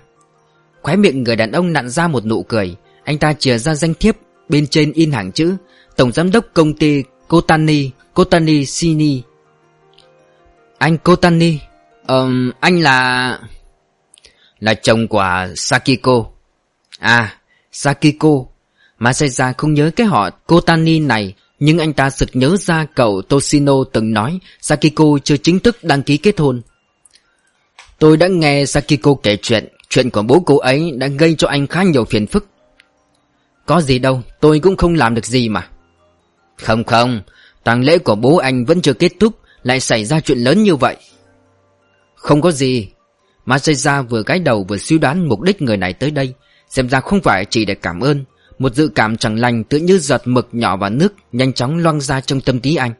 Khóe miệng người đàn ông nặn ra một nụ cười. Anh ta chìa ra danh thiếp Bên trên in hàng chữ Tổng giám đốc công ty Kotani Kotani Sini. Anh Kotani um, Anh là... Là chồng của Sakiko. À Sakiko. Masaya không nhớ cái họ Kotani này Nhưng anh ta sực nhớ ra cậu Toshino từng nói Sakiko chưa chính thức đăng ký kết hôn. Tôi đã nghe Sakiko kể chuyện. Chuyện của bố cô ấy đã gây cho anh khá nhiều phiền phức. Có gì đâu Tôi cũng không làm được gì mà. Không không tang lễ của bố anh vẫn chưa kết thúc Lại xảy ra chuyện lớn như vậy. Không có gì Masaya vừa gái đầu vừa suy đoán mục đích người này tới đây Xem ra không phải chỉ để cảm ơn Một dự cảm chẳng lành tự như giọt mực nhỏ vào nước Nhanh chóng loang ra trong tâm trí anh.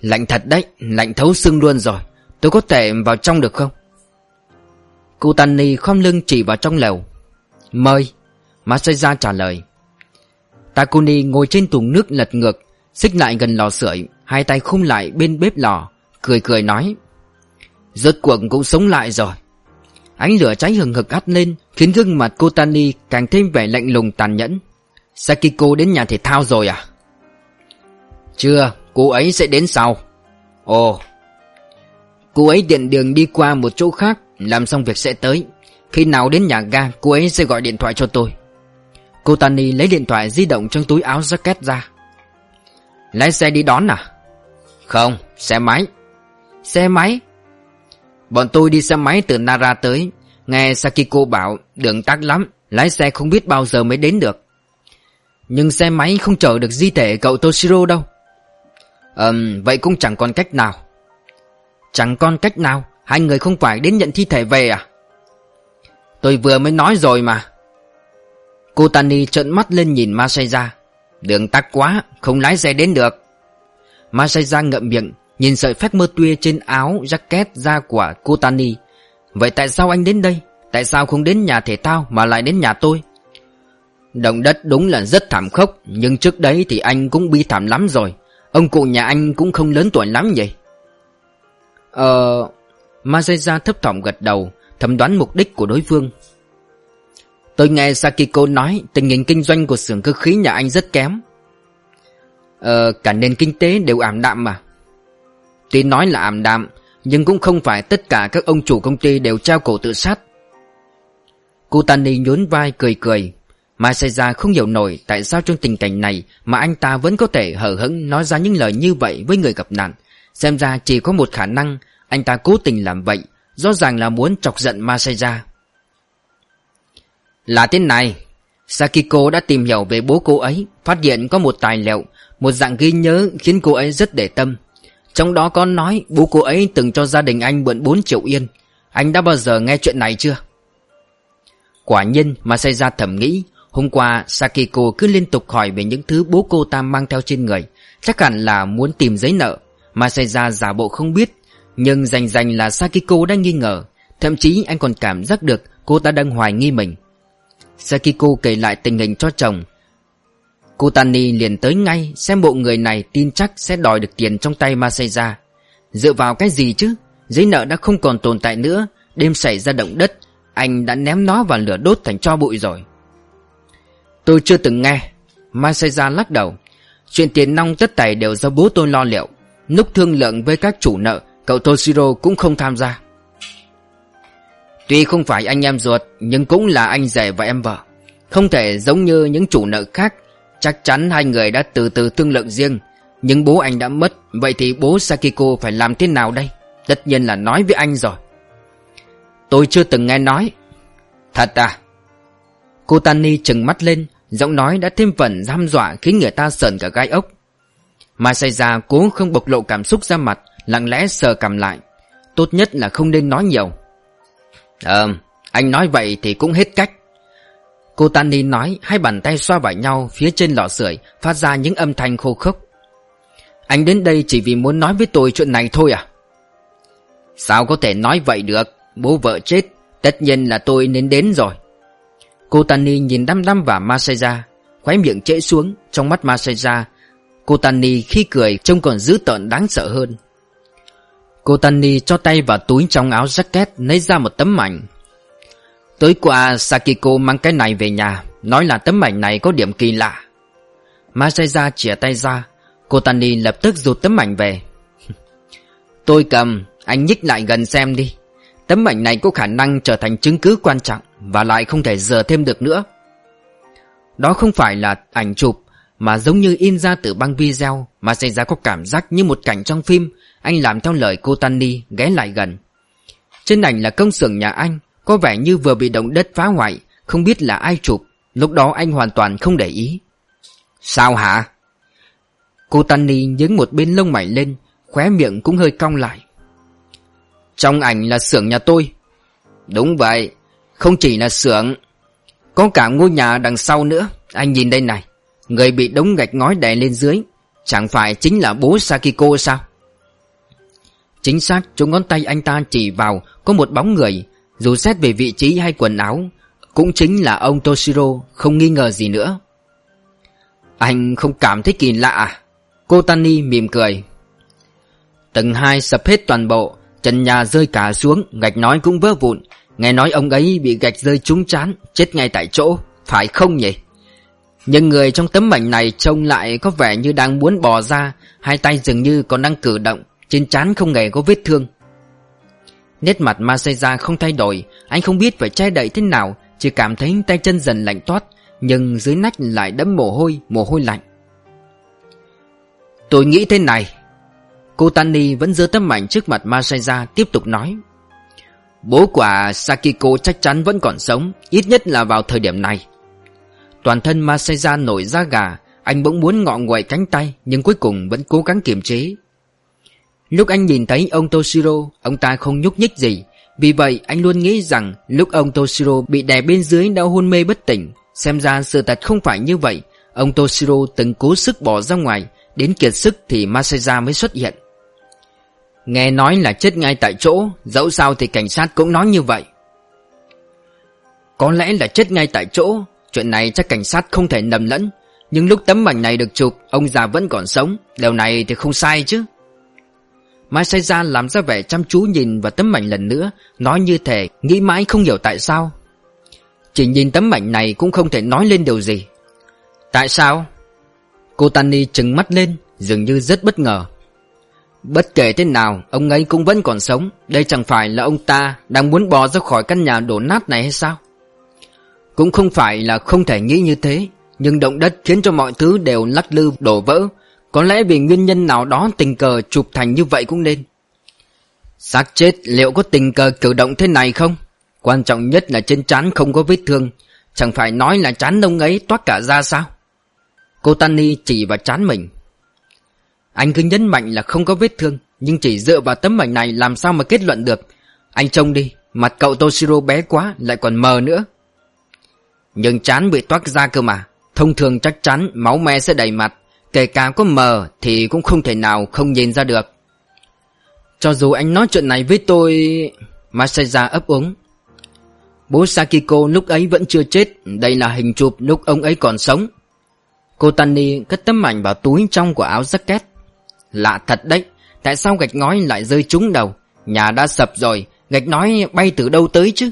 Lạnh thật đấy, lạnh thấu xương luôn rồi Tôi có thể vào trong được không? Cụ Tàn Nì khom lưng chỉ vào trong lều. Mời. Masaya trả lời. Takuni ngồi trên thùng nước lật ngược, Xích lại gần lò sưởi, Hai tay khung lại bên bếp lò, Cười cười nói, Rốt cuộc cũng sống lại rồi. Ánh lửa cháy hừng hực hắt lên, Khiến gương mặt cô Tani càng thêm vẻ lạnh lùng tàn nhẫn. Sakiko đến nhà thể thao rồi à? Chưa, Cô ấy sẽ đến sau. Ồ. Cô ấy điện đường đi qua một chỗ khác làm xong việc sẽ tới. Khi nào đến nhà ga, cô ấy sẽ gọi điện thoại cho tôi. Cô Tani lấy điện thoại di động trong túi áo jacket ra. Lái xe đi đón à? Không, xe máy. Xe máy? Bọn tôi đi xe máy từ Nara tới. Nghe Sakiko bảo, đường tắc lắm, Lái xe không biết bao giờ mới đến được. Nhưng xe máy không chở được di thể cậu Toshiro đâu. Ừm, vậy cũng chẳng còn cách nào. Chẳng còn cách nào. Hai người không phải đến nhận thi thể về à? Tôi vừa mới nói rồi mà. Cô Tani trợn mắt lên nhìn Masaya. Đường tắc quá, Không lái xe đến được. Masaya ngậm miệng, Nhìn sợi phép mơ tuya trên áo, jacket da của Kotani Vậy tại sao anh đến đây? Tại sao không đến nhà thể thao mà lại đến nhà tôi? Động đất đúng là rất thảm khốc, Nhưng trước đấy thì anh cũng bi thảm lắm rồi. Ông cụ nhà anh cũng không lớn tuổi lắm vậy Ờ... Mazeza thấp thỏm gật đầu Thẩm đoán mục đích của đối phương. Tôi nghe Sakiko nói Tình hình kinh doanh của xưởng cơ khí nhà anh rất kém. Ờ... Cả nền kinh tế đều ảm đạm mà. Tuy nói là ảm đạm Nhưng cũng không phải tất cả các ông chủ công ty đều trao cổ tự sát. Kutani nhún vai cười cười. Masaya không hiểu nổi tại sao trong tình cảnh này mà anh ta vẫn có thể hở hững nói ra những lời như vậy với người gặp nạn. Xem ra chỉ có một khả năng, anh ta cố tình làm vậy, rõ ràng là muốn chọc giận Masaya. Là thế này, Sakiko đã tìm hiểu về bố cô ấy, phát hiện có một tài liệu, một dạng ghi nhớ khiến cô ấy rất để tâm. Trong đó có nói bố cô ấy từng cho gia đình anh mượn 4 triệu yên. Anh đã bao giờ nghe chuyện này chưa? Quả nhiên Masaya thầm nghĩ Hôm qua Sakiko cứ liên tục hỏi về những thứ bố cô ta mang theo trên người Chắc hẳn là muốn tìm giấy nợ Masaya giả bộ không biết nhưng rành rành là Sakiko đang nghi ngờ, Thậm chí anh còn cảm giác được cô ta đang hoài nghi mình. Sakiko kể lại tình hình cho chồng. Kutani liền tới ngay, xem bộ người này tin chắc sẽ đòi được tiền trong tay Masaya. Dựa vào cái gì chứ? Giấy nợ đã không còn tồn tại nữa, Đêm xảy ra động đất, Anh đã ném nó vào lửa đốt thành cho bụi rồi. Tôi chưa từng nghe, Masaya lắc đầu. Chuyện tiền nong tất tẩy đều do bố tôi lo liệu. Lúc thương lượng với các chủ nợ Cậu Toshiro cũng không tham gia. Tuy không phải anh em ruột, Nhưng cũng là anh rể và em vợ. Không thể giống như những chủ nợ khác. Chắc chắn hai người đã từ từ thương lượng riêng. Nhưng bố anh đã mất, Vậy thì bố Sakiko phải làm thế nào đây? Tất nhiên là nói với anh rồi. Tôi chưa từng nghe nói. Thật à? Cô Tani trừng mắt lên, Giọng nói đã thêm phần giam dọa khiến người ta sờn cả gai ốc. Masaya cố không bộc lộ cảm xúc ra mặt. Lặng lẽ sờ cầm lại. Tốt nhất là không nên nói nhiều. Ờ Anh nói vậy thì cũng hết cách. Cô Tani nói Hai bàn tay xoa vào nhau Phía trên lò sưởi, Phát ra những âm thanh khô khốc. Anh đến đây chỉ vì muốn nói với tôi chuyện này thôi à? Sao có thể nói vậy được? Bố vợ chết, Tất nhiên là tôi nên đến rồi. Cô Tani nhìn đăm đăm vào Masaya, Khóe miệng trễ xuống, Trong mắt Masaya, Cô Tani khi cười trông còn dữ tợn đáng sợ hơn. Cô Tani cho tay vào túi trong áo jacket, Lấy ra một tấm ảnh. Tối qua, Sakiko mang cái này về nhà, Nói là tấm ảnh này có điểm kỳ lạ. Masaya chìa tay ra, Cô Tani lập tức rụt tấm ảnh về. Tôi cầm, Anh nhích lại gần xem đi. Tấm ảnh này có khả năng trở thành chứng cứ quan trọng, Và lại không thể dờ thêm được nữa. Đó không phải là ảnh chụp, Mà giống như in ra từ băng video Mà xảy ra có cảm giác như một cảnh trong phim anh làm theo lời cô Tanny, ghé lại gần. Trên ảnh là công xưởng nhà anh, Có vẻ như vừa bị động đất phá hoại, Không biết là ai chụp. Lúc đó anh hoàn toàn không để ý. Sao hả? Cô Tanny nhướng một bên lông mày lên, Khóe miệng cũng hơi cong lại. Trong ảnh là xưởng nhà tôi. Đúng vậy, Không chỉ là xưởng, Có cả ngôi nhà đằng sau nữa. Anh nhìn đây này, Người bị đống gạch ngói đè lên dưới, Chẳng phải chính là bố Sakiko sao? Chính xác, chỗ ngón tay anh ta chỉ vào, Có một bóng người. Dù xét về vị trí hay quần áo, Cũng chính là ông Toshiro, Không nghi ngờ gì nữa. Anh không cảm thấy kỳ lạ à? Cô Tani mỉm cười. Tầng 2 sập hết toàn bộ, Trần nhà rơi cả xuống, Gạch nói cũng vỡ vụn. Nghe nói ông ấy bị gạch rơi trúng chán, Chết ngay tại chỗ, Phải không nhỉ? Nhưng người trong tấm ảnh này trông lại có vẻ như đang muốn bò ra, Hai tay dường như còn đang cử động. Trên chán không hề có vết thương. Nét mặt Masaya không thay đổi, Anh không biết phải che đậy thế nào, Chỉ cảm thấy tay chân dần lạnh toát, Nhưng dưới nách lại đẫm mồ hôi Mồ hôi lạnh. Tôi nghĩ thế này. Cô Tani vẫn giơ tấm ảnh trước mặt Masaya, tiếp tục nói. Bố quả Sakiko chắc chắn vẫn còn sống, Ít nhất là vào thời điểm này. Toàn thân Masaya nổi da gà, Anh bỗng muốn ngọ nguậy cánh tay, Nhưng cuối cùng vẫn cố gắng kiềm chế. Lúc anh nhìn thấy ông Toshiro, Ông ta không nhúc nhích gì. Vì vậy, anh luôn nghĩ rằng Lúc ông Toshiro bị đè bên dưới đã hôn mê bất tỉnh. Xem ra sự thật không phải như vậy. Ông Toshiro từng cố sức bỏ ra ngoài, Đến kiệt sức thì Masaya mới xuất hiện. Nghe nói là chết ngay tại chỗ, Dẫu sao thì cảnh sát cũng nói như vậy. Có lẽ là chết ngay tại chỗ, Chuyện này chắc cảnh sát không thể nầm lẫn. Nhưng lúc tấm ảnh này được chụp, Ông già vẫn còn sống, Điều này thì không sai chứ. Mai say ra làm ra vẻ chăm chú nhìn vào tấm ảnh lần nữa, Nói như thể Nghĩ mãi không hiểu tại sao. Chỉ nhìn tấm ảnh này cũng không thể nói lên điều gì. Tại sao? Cô Tani trừng mắt lên, Dường như rất bất ngờ. Bất kể thế nào, Ông ấy cũng vẫn còn sống. Đây chẳng phải là ông ta Đang muốn bỏ ra khỏi căn nhà đổ nát này hay sao? Cũng không phải là không thể nghĩ như thế, Nhưng động đất khiến cho mọi thứ đều lắc lư, đổ vỡ. Có lẽ vì nguyên nhân nào đó tình cờ chụp thành như vậy cũng nên. Xác chết, liệu có tình cờ cử động thế này không? Quan trọng nhất là trên trán không có vết thương. Chẳng phải nói là trán ông ấy toát cả ra sao? Cô Tani chỉ vào trán mình. Anh cứ nhấn mạnh là không có vết thương, Nhưng chỉ dựa vào tấm ảnh này làm sao mà kết luận được. Anh trông đi, Mặt cậu Toshiro bé quá, Lại còn mờ nữa. Nhưng chán bị toát ra cơ mà. Thông thường chắc chắn máu me sẽ đầy mặt. Kể cả có mờ Thì cũng không thể nào không nhìn ra được. Cho dù anh nói chuyện này với tôi Masaya ấp úng. Bố Sakiko lúc ấy vẫn chưa chết, Đây là hình chụp lúc ông ấy còn sống. Cô Tani cất tấm ảnh vào túi trong của áo jacket. Lạ thật đấy, Tại sao gạch ngói lại rơi trúng đầu? Nhà đã sập rồi, Gạch nói bay từ đâu tới chứ?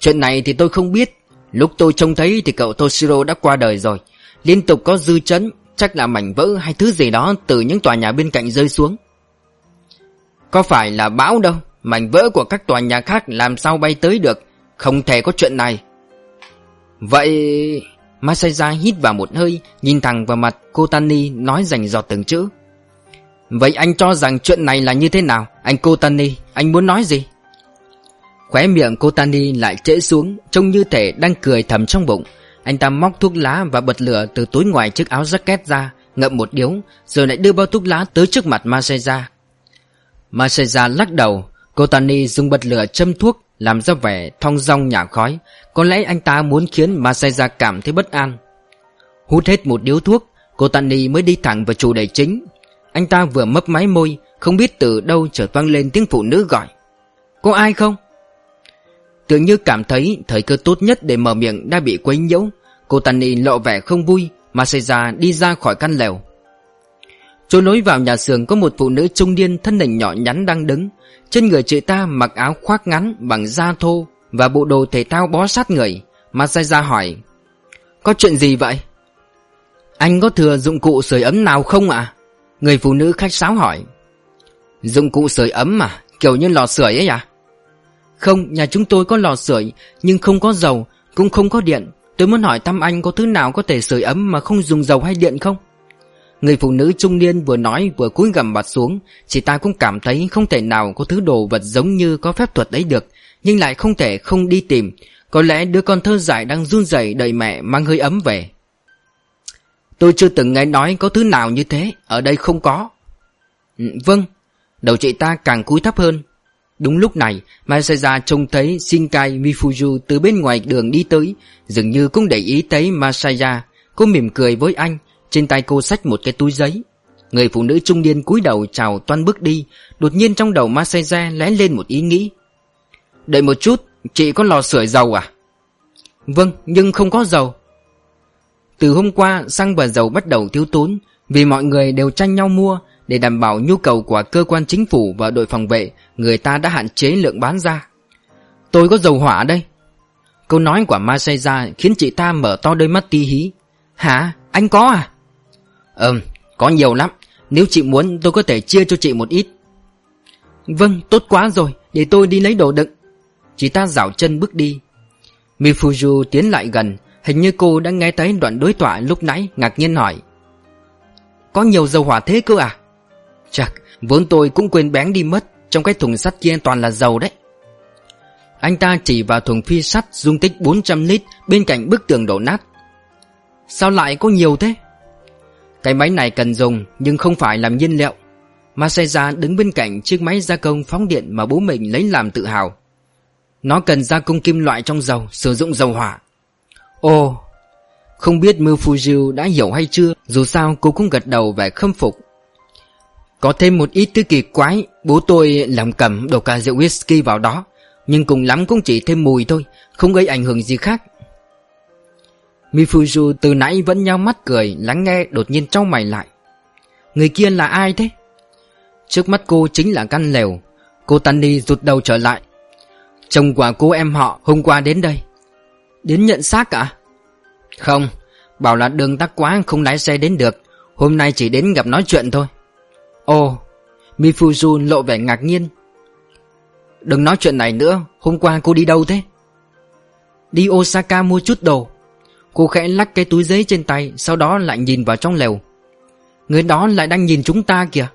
Chuyện này thì tôi không biết. Lúc tôi trông thấy thì cậu Toshiro đã qua đời rồi. Liên tục có dư chấn, Chắc là mảnh vỡ hay thứ gì đó Từ những tòa nhà bên cạnh rơi xuống. Có phải là bão đâu, Mảnh vỡ của các tòa nhà khác làm sao bay tới được, Không thể có chuyện này. Vậy, Masaya hít vào một hơi, Nhìn thẳng vào mặt Kotani nói rành giọt từng chữ. Vậy anh cho rằng chuyện này là như thế nào? Anh Kotani, Anh muốn nói gì? Khóe miệng Kotani lại trễ xuống, Trông như thể đang cười thầm trong bụng. Anh ta móc thuốc lá và bật lửa Từ túi ngoài chiếc áo jacket ra, Ngậm một điếu, Rồi lại đưa bao thuốc lá tới trước mặt Masaya Masaya lắc đầu Kotani dùng bật lửa châm thuốc, Làm ra vẻ thong dong nhả khói. Có lẽ anh ta muốn khiến Masaya cảm thấy bất an. Hút hết một điếu thuốc Kotani mới đi thẳng vào chủ đề chính. Anh ta vừa mấp máy môi, Không biết từ đâu chợt vang lên tiếng phụ nữ gọi. Có ai không? Tưởng như cảm thấy thời cơ tốt nhất để mở miệng đã bị quấy nhiễu Kotani lộ vẻ không vui mà Seja đi ra khỏi căn lều Chỗ lối vào nhà xưởng có một phụ nữ trung niên thân hình nhỏ nhắn đang đứng trên người chị ta mặc áo khoác ngắn bằng da thô Và bộ đồ thể thao bó sát người, Mà Seja hỏi, Có chuyện gì vậy? Anh có thừa dụng cụ sưởi ấm nào không ạ? Người phụ nữ khách sáo hỏi, Dụng cụ sưởi ấm mà, Kiểu như lò sưởi ấy à? Không, nhà chúng tôi có lò sưởi Nhưng không có dầu Cũng không có điện. Tôi muốn hỏi thăm anh có thứ nào có thể sưởi ấm Mà không dùng dầu hay điện không? Người phụ nữ trung niên vừa nói vừa cúi gằm mặt xuống. Chị ta cũng cảm thấy không thể nào có thứ đồ vật giống như có phép thuật ấy được Nhưng lại không thể không đi tìm. Có lẽ đứa con thơ dại đang run rẩy đợi mẹ mang hơi ấm về. Tôi chưa từng nghe nói có thứ nào như thế Ở đây không có. Ừ, Vâng. Đầu chị ta càng cúi thấp hơn. Đúng lúc này Masaya trông thấy Shinkai Mifuju từ bên ngoài đường đi tới, Dường như cũng để ý thấy Masaya Cô mỉm cười với anh, trên tay cô xách một cái túi giấy. Người phụ nữ trung niên cúi đầu chào toan bước đi, Đột nhiên trong đầu Masaya lóe lên một ý nghĩ. Đợi một chút, Chị có lò sưởi dầu à? Vâng nhưng không có dầu. Từ hôm qua, xăng và dầu bắt đầu thiếu tốn, Vì mọi người đều tranh nhau mua để đảm bảo nhu cầu của cơ quan chính phủ và đội phòng vệ Người ta đã hạn chế lượng bán ra. Tôi có dầu hỏa đây. Câu nói của Masaya khiến chị ta mở to đôi mắt tí hí. Hả? Anh có à? Ừm, có nhiều lắm. Nếu chị muốn tôi có thể chia cho chị một ít. Vâng, tốt quá rồi. Để tôi đi lấy đồ đựng. Chị ta dạo chân bước đi. Mifuju tiến lại gần. Hình như cô đã nghe thấy đoạn đối thoại lúc nãy Ngạc nhiên hỏi. Có nhiều dầu hỏa thế cơ à? Chắc, vốn tôi cũng quên bén đi mất Trong cái thùng sắt kia toàn là dầu đấy. Anh ta chỉ vào thùng phi sắt dung tích 400 lít Bên cạnh bức tường đổ nát. Sao lại có nhiều thế? Cái máy này cần dùng nhưng không phải làm nhiên liệu. Masaya đứng bên cạnh chiếc máy gia công phóng điện mà bố mình lấy làm tự hào. Nó cần gia công kim loại trong dầu, sử dụng dầu hỏa. Ồ, không biết Mưu Fujiu đã hiểu hay chưa Dù sao cô cũng gật đầu vẻ khâm phục. Có thêm một ít thứ kỳ quái, Bố tôi làm cầm đổ cả rượu whisky vào đó, Nhưng cùng lắm cũng chỉ thêm mùi thôi, Không gây ảnh hưởng gì khác. Mifuzu từ nãy vẫn nhau mắt cười, Lắng nghe đột nhiên trong mày lại. Người kia là ai thế? Trước mắt cô chính là căn lều. Cô Tani rụt đầu trở lại. Chồng của cô em họ hôm qua đến đây. Đến nhận xác à Không, Bảo là đường tắc quá không lái xe đến được. Hôm nay chỉ đến gặp nói chuyện thôi. Ồ, Mifuzu lộ vẻ ngạc nhiên. Đừng nói chuyện này nữa, Hôm qua cô đi đâu thế? Đi Osaka mua chút đồ. Cô khẽ lắc cái túi giấy trên tay, Sau đó lại nhìn vào trong lều. Người đó lại đang nhìn chúng ta kìa.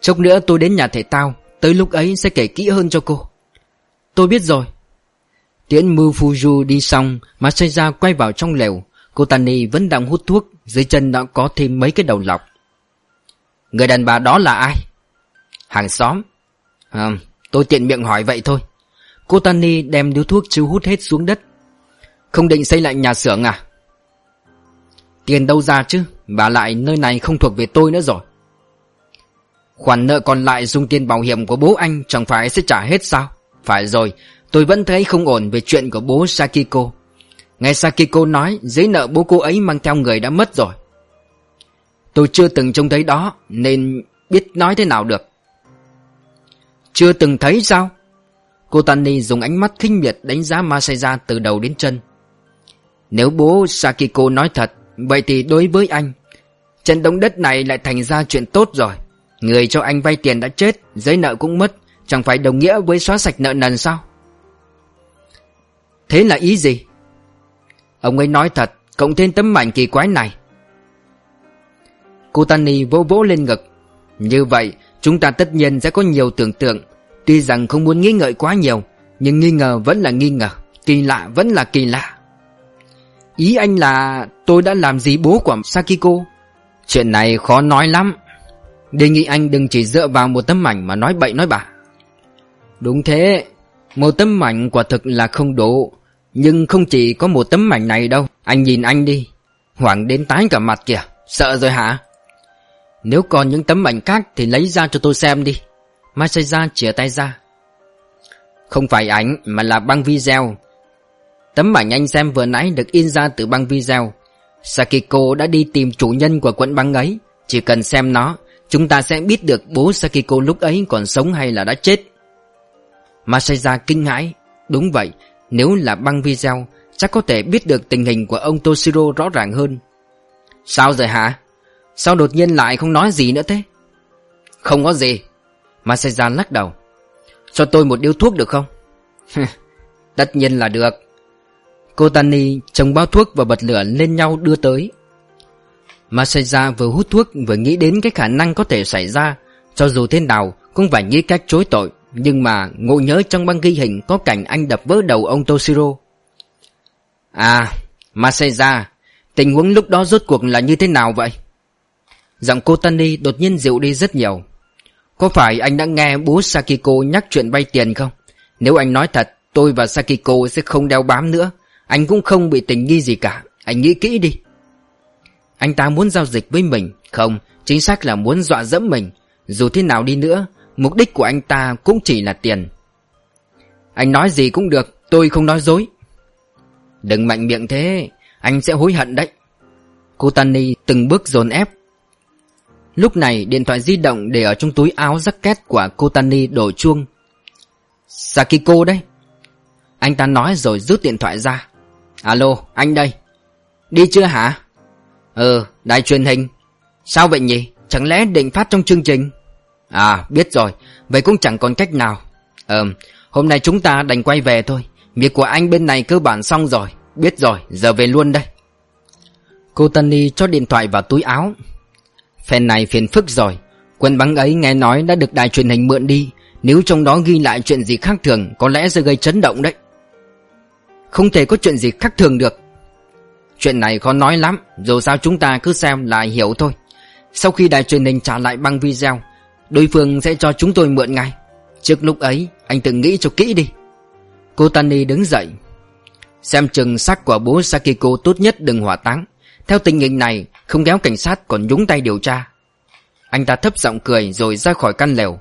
Chốc nữa tôi đến nhà thể tao Tới lúc ấy sẽ kể kỹ hơn cho cô. Tôi biết rồi. Tiễn mưu Fuju đi xong Masaya quay vào trong lều, Cô Tani vẫn đang hút thuốc, Dưới chân đã có thêm mấy cái đầu lọc. Người đàn bà đó là ai? Hàng xóm. À, Tôi tiện miệng hỏi vậy thôi. Cô Tani đem điếu thuốc chưa hút hết xuống đất. Không định xây lại nhà xưởng à? Tiền đâu ra chứ? Và lại nơi này không thuộc về tôi nữa rồi. Khoản nợ còn lại dùng tiền bảo hiểm của bố anh Chẳng phải sẽ trả hết sao? Phải rồi Tôi vẫn thấy không ổn về chuyện của bố Sakiko. Nghe Sakiko nói Giấy nợ bố cô ấy mang theo người đã mất rồi. Tôi chưa từng trông thấy đó, Nên biết nói thế nào được. Chưa từng thấy sao? Cô Tani dùng ánh mắt khinh miệt đánh giá Masaya từ đầu đến chân. Nếu bố Sakiko nói thật, Vậy thì đối với anh, Trận động đất này lại thành ra chuyện tốt rồi. Người cho anh vay tiền đã chết, Giấy nợ cũng mất, Chẳng phải đồng nghĩa với xóa sạch nợ nần sao? Thế là ý gì? Ông ấy nói thật, Cộng thêm tấm mảnh kỳ quái này. Cô Tani vỗ vỗ lên ngực. Như vậy, chúng ta tất nhiên sẽ có nhiều tưởng tượng. Tuy rằng không muốn nghi ngợi quá nhiều, Nhưng nghi ngờ vẫn là nghi ngờ, Kỳ lạ vẫn là kỳ lạ. Ý anh là tôi đã làm gì bố của Sakiko? Chuyện này khó nói lắm. Đề nghị anh đừng chỉ dựa vào một tấm ảnh mà nói bậy nói bạ. Đúng thế, Một tấm ảnh quả thực là không đủ, Nhưng không chỉ có một tấm ảnh này đâu. Anh nhìn anh đi, Hoảng đến tái cả mặt kìa, Sợ rồi hả? Nếu còn những tấm ảnh khác Thì lấy ra cho tôi xem đi. Masaya chìa tay ra. Không phải ảnh, mà là băng video. Tấm ảnh anh xem vừa nãy được in ra từ băng video. Sakiko đã đi tìm chủ nhân của quận băng ấy. Chỉ cần xem nó, Chúng ta sẽ biết được bố Sakiko lúc ấy còn sống hay là đã chết. Masaya kinh hãi. Đúng vậy, Nếu là băng video, Chắc có thể biết được tình hình của ông Toshiro rõ ràng hơn. Sao rồi hả? Sao đột nhiên lại không nói gì nữa thế? Không có gì. Masaya lắc đầu. Cho tôi một điếu thuốc được không? Tất nhiên là được. Cô Tani trồng bao thuốc và bật lửa lên nhau đưa tới. Masaya vừa hút thuốc vừa nghĩ đến cái khả năng có thể xảy ra. Cho dù thế nào, cũng phải nghĩ cách chối tội. Nhưng mà ngộ nhớ trong băng ghi hình có cảnh anh đập vỡ đầu ông Toshiro. À Masaya Tình huống lúc đó rốt cuộc là như thế nào vậy? Giọng cô Tani đột nhiên dịu đi rất nhiều. Có phải anh đã nghe bố Sakiko nhắc chuyện vay tiền không? Nếu anh nói thật Tôi và Sakiko sẽ không đeo bám nữa. Anh cũng không bị tình nghi gì cả. Anh nghĩ kỹ đi. Anh ta muốn giao dịch với mình. Không, chính xác là muốn dọa dẫm mình. Dù thế nào đi nữa Mục đích của anh ta cũng chỉ là tiền. Anh nói gì cũng được Tôi không nói dối. Đừng mạnh miệng thế Anh sẽ hối hận đấy. Cô Tani từng bước dồn ép. Lúc này điện thoại di động để ở trong túi áo jacket của cô Tani đổ chuông. Sakiko đấy. Anh ta nói rồi rút điện thoại ra. Alo anh đây. Đi chưa hả? Ừ, đài truyền hình. Sao vậy nhỉ? Chẳng lẽ định phát trong chương trình? À, biết rồi. Vậy cũng chẳng còn cách nào. Ờ, hôm nay chúng ta đành quay về thôi. Việc của anh bên này cơ bản xong rồi. Biết rồi, giờ về luôn đây. Cô Tani cho điện thoại vào túi áo. Phen này phiền phức rồi. Quân bắn ấy nghe nói đã được đài truyền hình mượn đi. Nếu trong đó ghi lại chuyện gì khác thường, Có lẽ sẽ gây chấn động đấy. Không thể có chuyện gì khác thường được. Chuyện này khó nói lắm, Dù sao chúng ta cứ xem là hiểu thôi. Sau khi đài truyền hình trả lại băng video, Đối phương sẽ cho chúng tôi mượn ngay. Trước lúc ấy, anh tự nghĩ cho kỹ đi. Cô Tani đứng dậy. Xem chừng xác của bố Sakiko tốt nhất đừng hỏa táng. Theo tình hình này, Không kéo cảnh sát còn nhúng tay điều tra. Anh ta thấp giọng cười rồi ra khỏi căn lều.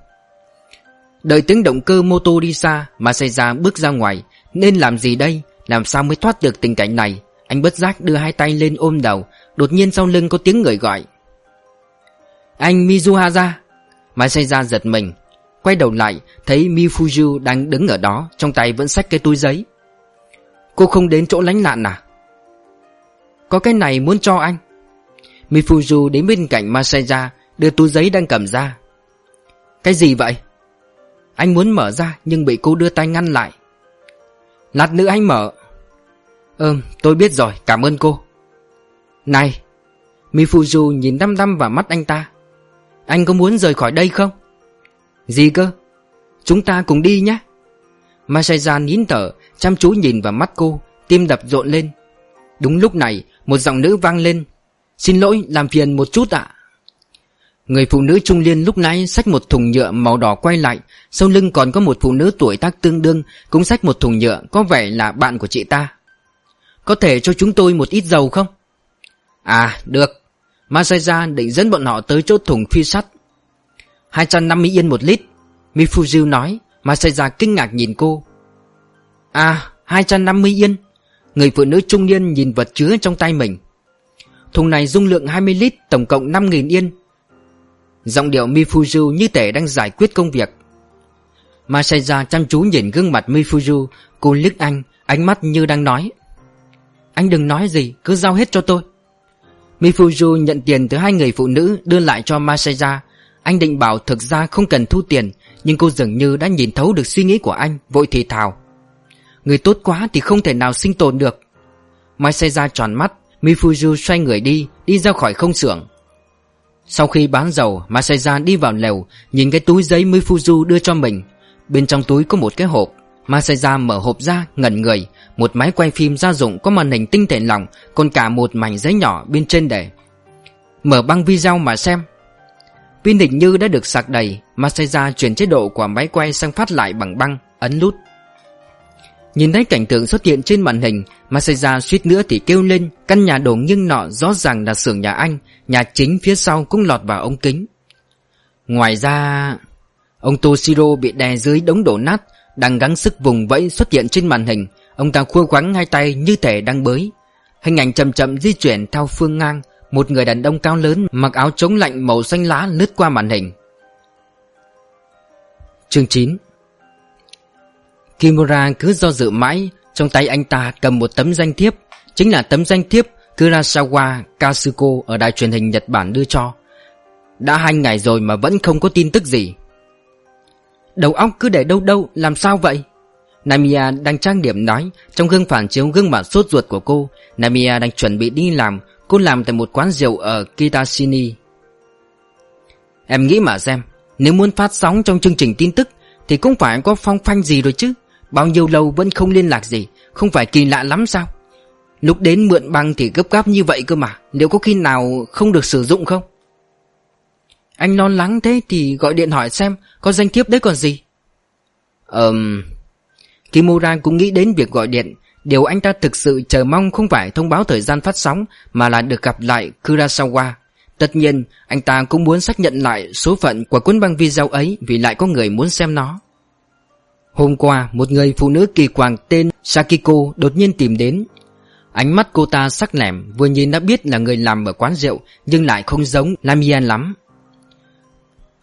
Đợi tiếng động cơ mô tô đi xa Mà xảy ra bước ra ngoài, Nên làm gì đây? Làm sao mới thoát được tình cảnh này? Anh bất giác đưa hai tay lên ôm đầu, Đột nhiên sau lưng có tiếng người gọi. Anh Mizuhara Maseja giật mình, Quay đầu lại, Thấy Mifuju đang đứng ở đó, Trong tay vẫn xách cái túi giấy. Cô không đến chỗ lánh nạn à? Có cái này muốn cho anh. Mifuju đến bên cạnh Masaya, Đưa túi giấy đang cầm ra. Cái gì vậy? Anh muốn mở ra nhưng bị cô đưa tay ngăn lại. Lát nữa anh mở. Ừm, tôi biết rồi, cảm ơn cô. Này Mifuju nhìn đăm đăm vào mắt anh ta. Anh có muốn rời khỏi đây không? Gì cơ? Chúng ta cùng đi nhé. Masaya nín thở, Chăm chú nhìn vào mắt cô, Tim đập rộn lên. Đúng lúc này, Một giọng nữ vang lên. Xin lỗi, làm phiền một chút ạ. Người phụ nữ trung niên lúc nãy xách một thùng nhựa màu đỏ quay lại. Sau lưng còn có một phụ nữ tuổi tác tương đương, Cũng xách một thùng nhựa Có vẻ là bạn của chị ta. Có thể cho chúng tôi một ít dầu không? À được. Masaya định dẫn bọn họ tới chỗ thùng phi sắt. 250 yên một lít, Mifuzu nói. Masaya kinh ngạc nhìn cô. À 250 yên? Người phụ nữ trung niên nhìn vật chứa trong tay mình. Thùng này dung lượng 20 lít, Tổng cộng 5.000 yên. Giọng điệu Mifuju như thể đang giải quyết công việc. Masaya chăm chú nhìn gương mặt Mifuju Cô liếc anh, Ánh mắt như đang nói. Anh đừng nói gì, Cứ giao hết cho tôi. Mifuju nhận tiền từ hai người phụ nữ, Đưa lại cho Masaya. Anh định bảo thực ra không cần thu tiền, Nhưng cô dường như đã nhìn thấu được suy nghĩ của anh, Vội thì thào. Người tốt quá thì không thể nào sinh tồn được. Masaya tròn mắt Mifuju xoay người đi Đi ra khỏi không xưởng. Sau khi bán dầu Masaya đi vào lều, Nhìn cái túi giấy Mifuju đưa cho mình. Bên trong túi có một cái hộp. Masaya mở hộp ra, ngẩn người. Một máy quay phim gia dụng có màn hình tinh thể lỏng, Còn cả một mảnh giấy nhỏ bên trên để. Mở băng video mà xem. Pin hình như đã được sạc đầy Masaya chuyển chế độ của máy quay sang phát lại bằng băng, Ấn nút. Nhìn thấy cảnh tượng xuất hiện trên màn hình Masaya suýt nữa thì kêu lên, Căn nhà đổ nghiêng nọ rõ ràng là xưởng nhà anh, Nhà chính phía sau cũng lọt vào ống kính. Ngoài ra, Ông Toshiro bị đè dưới đống đổ nát, Đang gắng sức vùng vẫy xuất hiện trên màn hình. Ông ta khua khoắng hai tay như thể đang bới. Hình ảnh chậm chậm di chuyển theo phương ngang, Một người đàn ông cao lớn Mặc áo chống lạnh màu xanh lá lướt qua màn hình. Chương 9 Kimura cứ do dự mãi, Trong tay anh ta cầm một tấm danh thiếp, Chính là tấm danh thiếp Kurasawa Kasuko Ở đài truyền hình Nhật Bản đưa cho. Đã hai ngày rồi mà vẫn không có tin tức gì. Đầu óc cứ để đâu đâu, Làm sao vậy? Namiya đang trang điểm nói, Trong gương phản chiếu gương mặt sốt ruột của cô, Namiya đang chuẩn bị đi làm, Cô làm tại một quán rượu ở Kitashini. Em nghĩ mà xem, Nếu muốn phát sóng trong chương trình tin tức, Thì cũng phải có phong phanh gì rồi chứ? Bao nhiêu lâu vẫn không liên lạc gì, Không phải kỳ lạ lắm sao? Lúc đến mượn băng thì gấp gáp như vậy cơ mà, Liệu có khi nào không được sử dụng không? Anh lo lắng thế thì gọi điện hỏi xem, Có danh thiếp đấy còn gì? Ờm, Kimura cũng nghĩ đến việc gọi điện. Điều anh ta thực sự chờ mong không phải thông báo thời gian phát sóng, Mà là được gặp lại Kurasawa. Tất nhiên, anh ta cũng muốn xác nhận lại số phận của cuốn băng video ấy Vì lại có người muốn xem nó. Hôm qua, một người phụ nữ kỳ quàng tên Sakiko đột nhiên tìm đến. Ánh mắt cô ta sắc lẻm, Vừa nhìn đã biết là người làm ở quán rượu, Nhưng lại không giống Lamian lắm.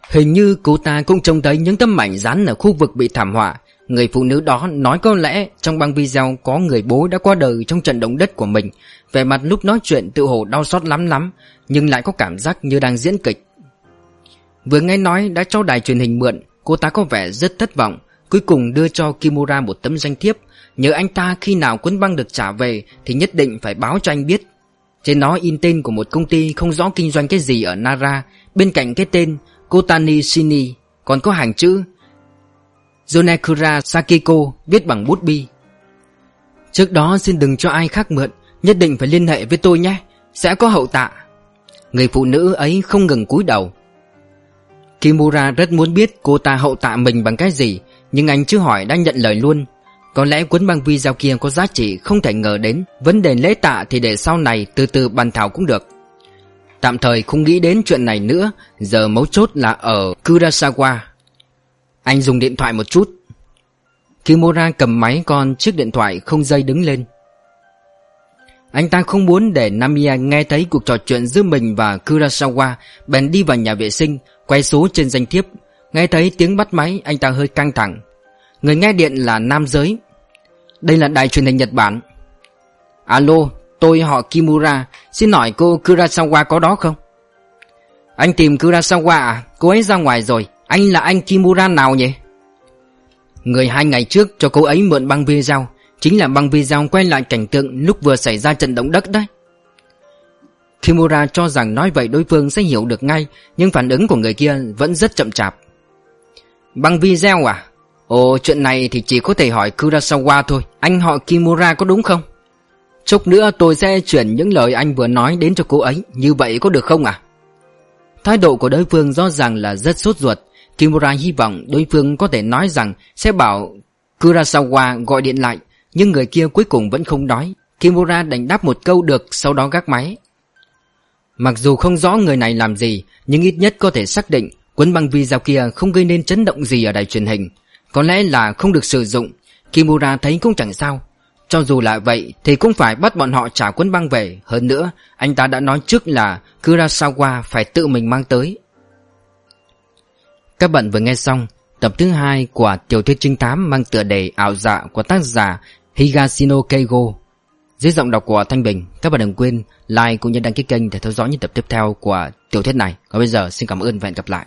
Hình như cô ta cũng trông thấy những tấm ảnh dán ở khu vực bị thảm họa. Người phụ nữ đó nói có lẽ trong băng video có người bố đã qua đời trong trận động đất của mình. Về mặt lúc nói chuyện tự hồ đau xót lắm lắm, Nhưng lại có cảm giác như đang diễn kịch. Vừa nghe nói đã cho đài truyền hình mượn, Cô ta có vẻ rất thất vọng. Cuối cùng đưa cho Kimura một tấm danh thiếp. Nhớ anh ta khi nào cuốn băng được trả về Thì nhất định phải báo cho anh biết. Trên nó in tên của một công ty không rõ kinh doanh cái gì ở Nara. Bên cạnh cái tên, Kotani Shini, Còn có hàng chữ Yonekura Sakiko viết bằng bút bi. Trước đó xin đừng cho ai khác mượn, Nhất định phải liên hệ với tôi nhé. Sẽ có hậu tạ. Người phụ nữ ấy không ngừng cúi đầu. Kimura rất muốn biết cô ta hậu tạ mình bằng cái gì. Nhưng anh chưa hỏi đã nhận lời luôn. Có lẽ cuốn băng video kia có giá trị không thể ngờ đến. Vấn đề lễ tạ thì để sau này từ từ bàn thảo cũng được. Tạm thời không nghĩ đến chuyện này nữa. Giờ mấu chốt là ở Kurosawa. Anh dùng điện thoại một chút. Kimura cầm máy con chiếc điện thoại không dây đứng lên. Anh ta không muốn để Namiya nghe thấy cuộc trò chuyện giữa mình và Kurosawa. Bèn đi vào nhà vệ sinh, Quay số trên danh thiếp. Nghe thấy tiếng bắt máy, anh ta hơi căng thẳng. Người nghe điện là nam giới. Đây là đài truyền hình Nhật Bản. Alo, tôi họ Kimura. Xin hỏi cô Kurasawa có đó không? Anh tìm Kurasawa à? Cô ấy ra ngoài rồi. Anh là anh Kimura nào nhỉ? Người hai ngày trước cho cô ấy mượn băng video. Chính là băng video quay lại cảnh tượng lúc vừa xảy ra trận động đất đấy. Kimura cho rằng nói vậy đối phương sẽ hiểu được ngay, Nhưng phản ứng của người kia vẫn rất chậm chạp bằng video à? Ồ, chuyện này thì chỉ có thể hỏi Kurosawa thôi Anh họ Kimura có đúng không? Chút nữa tôi sẽ chuyển những lời anh vừa nói đến cho cô ấy Như vậy có được không à? Thái độ của đối phương rõ ràng là rất sốt ruột Kimura hy vọng đối phương có thể nói rằng Sẽ bảo Kurosawa gọi điện lại, Nhưng người kia cuối cùng vẫn không nói Kimura đành đáp một câu được, Sau đó gác máy Mặc dù không rõ người này làm gì, Nhưng ít nhất có thể xác định Cuốn băng video kia không gây nên chấn động gì ở đài truyền hình. Có lẽ là không được sử dụng. Kimura thấy cũng chẳng sao. Cho dù là vậy thì cũng phải bắt bọn họ trả cuốn băng về. Hơn nữa, anh ta đã nói trước là Kurosawa phải tự mình mang tới. Các bạn vừa nghe xong Tập thứ hai của tiểu thuyết trinh thám mang tựa đề ảo dạ của tác giả Higashino Keigo. Dưới giọng đọc của Thanh Bình, Các bạn đừng quên like cũng như đăng ký kênh để theo dõi những tập tiếp theo của tiểu thuyết này. Còn bây giờ, xin cảm ơn và hẹn gặp lại.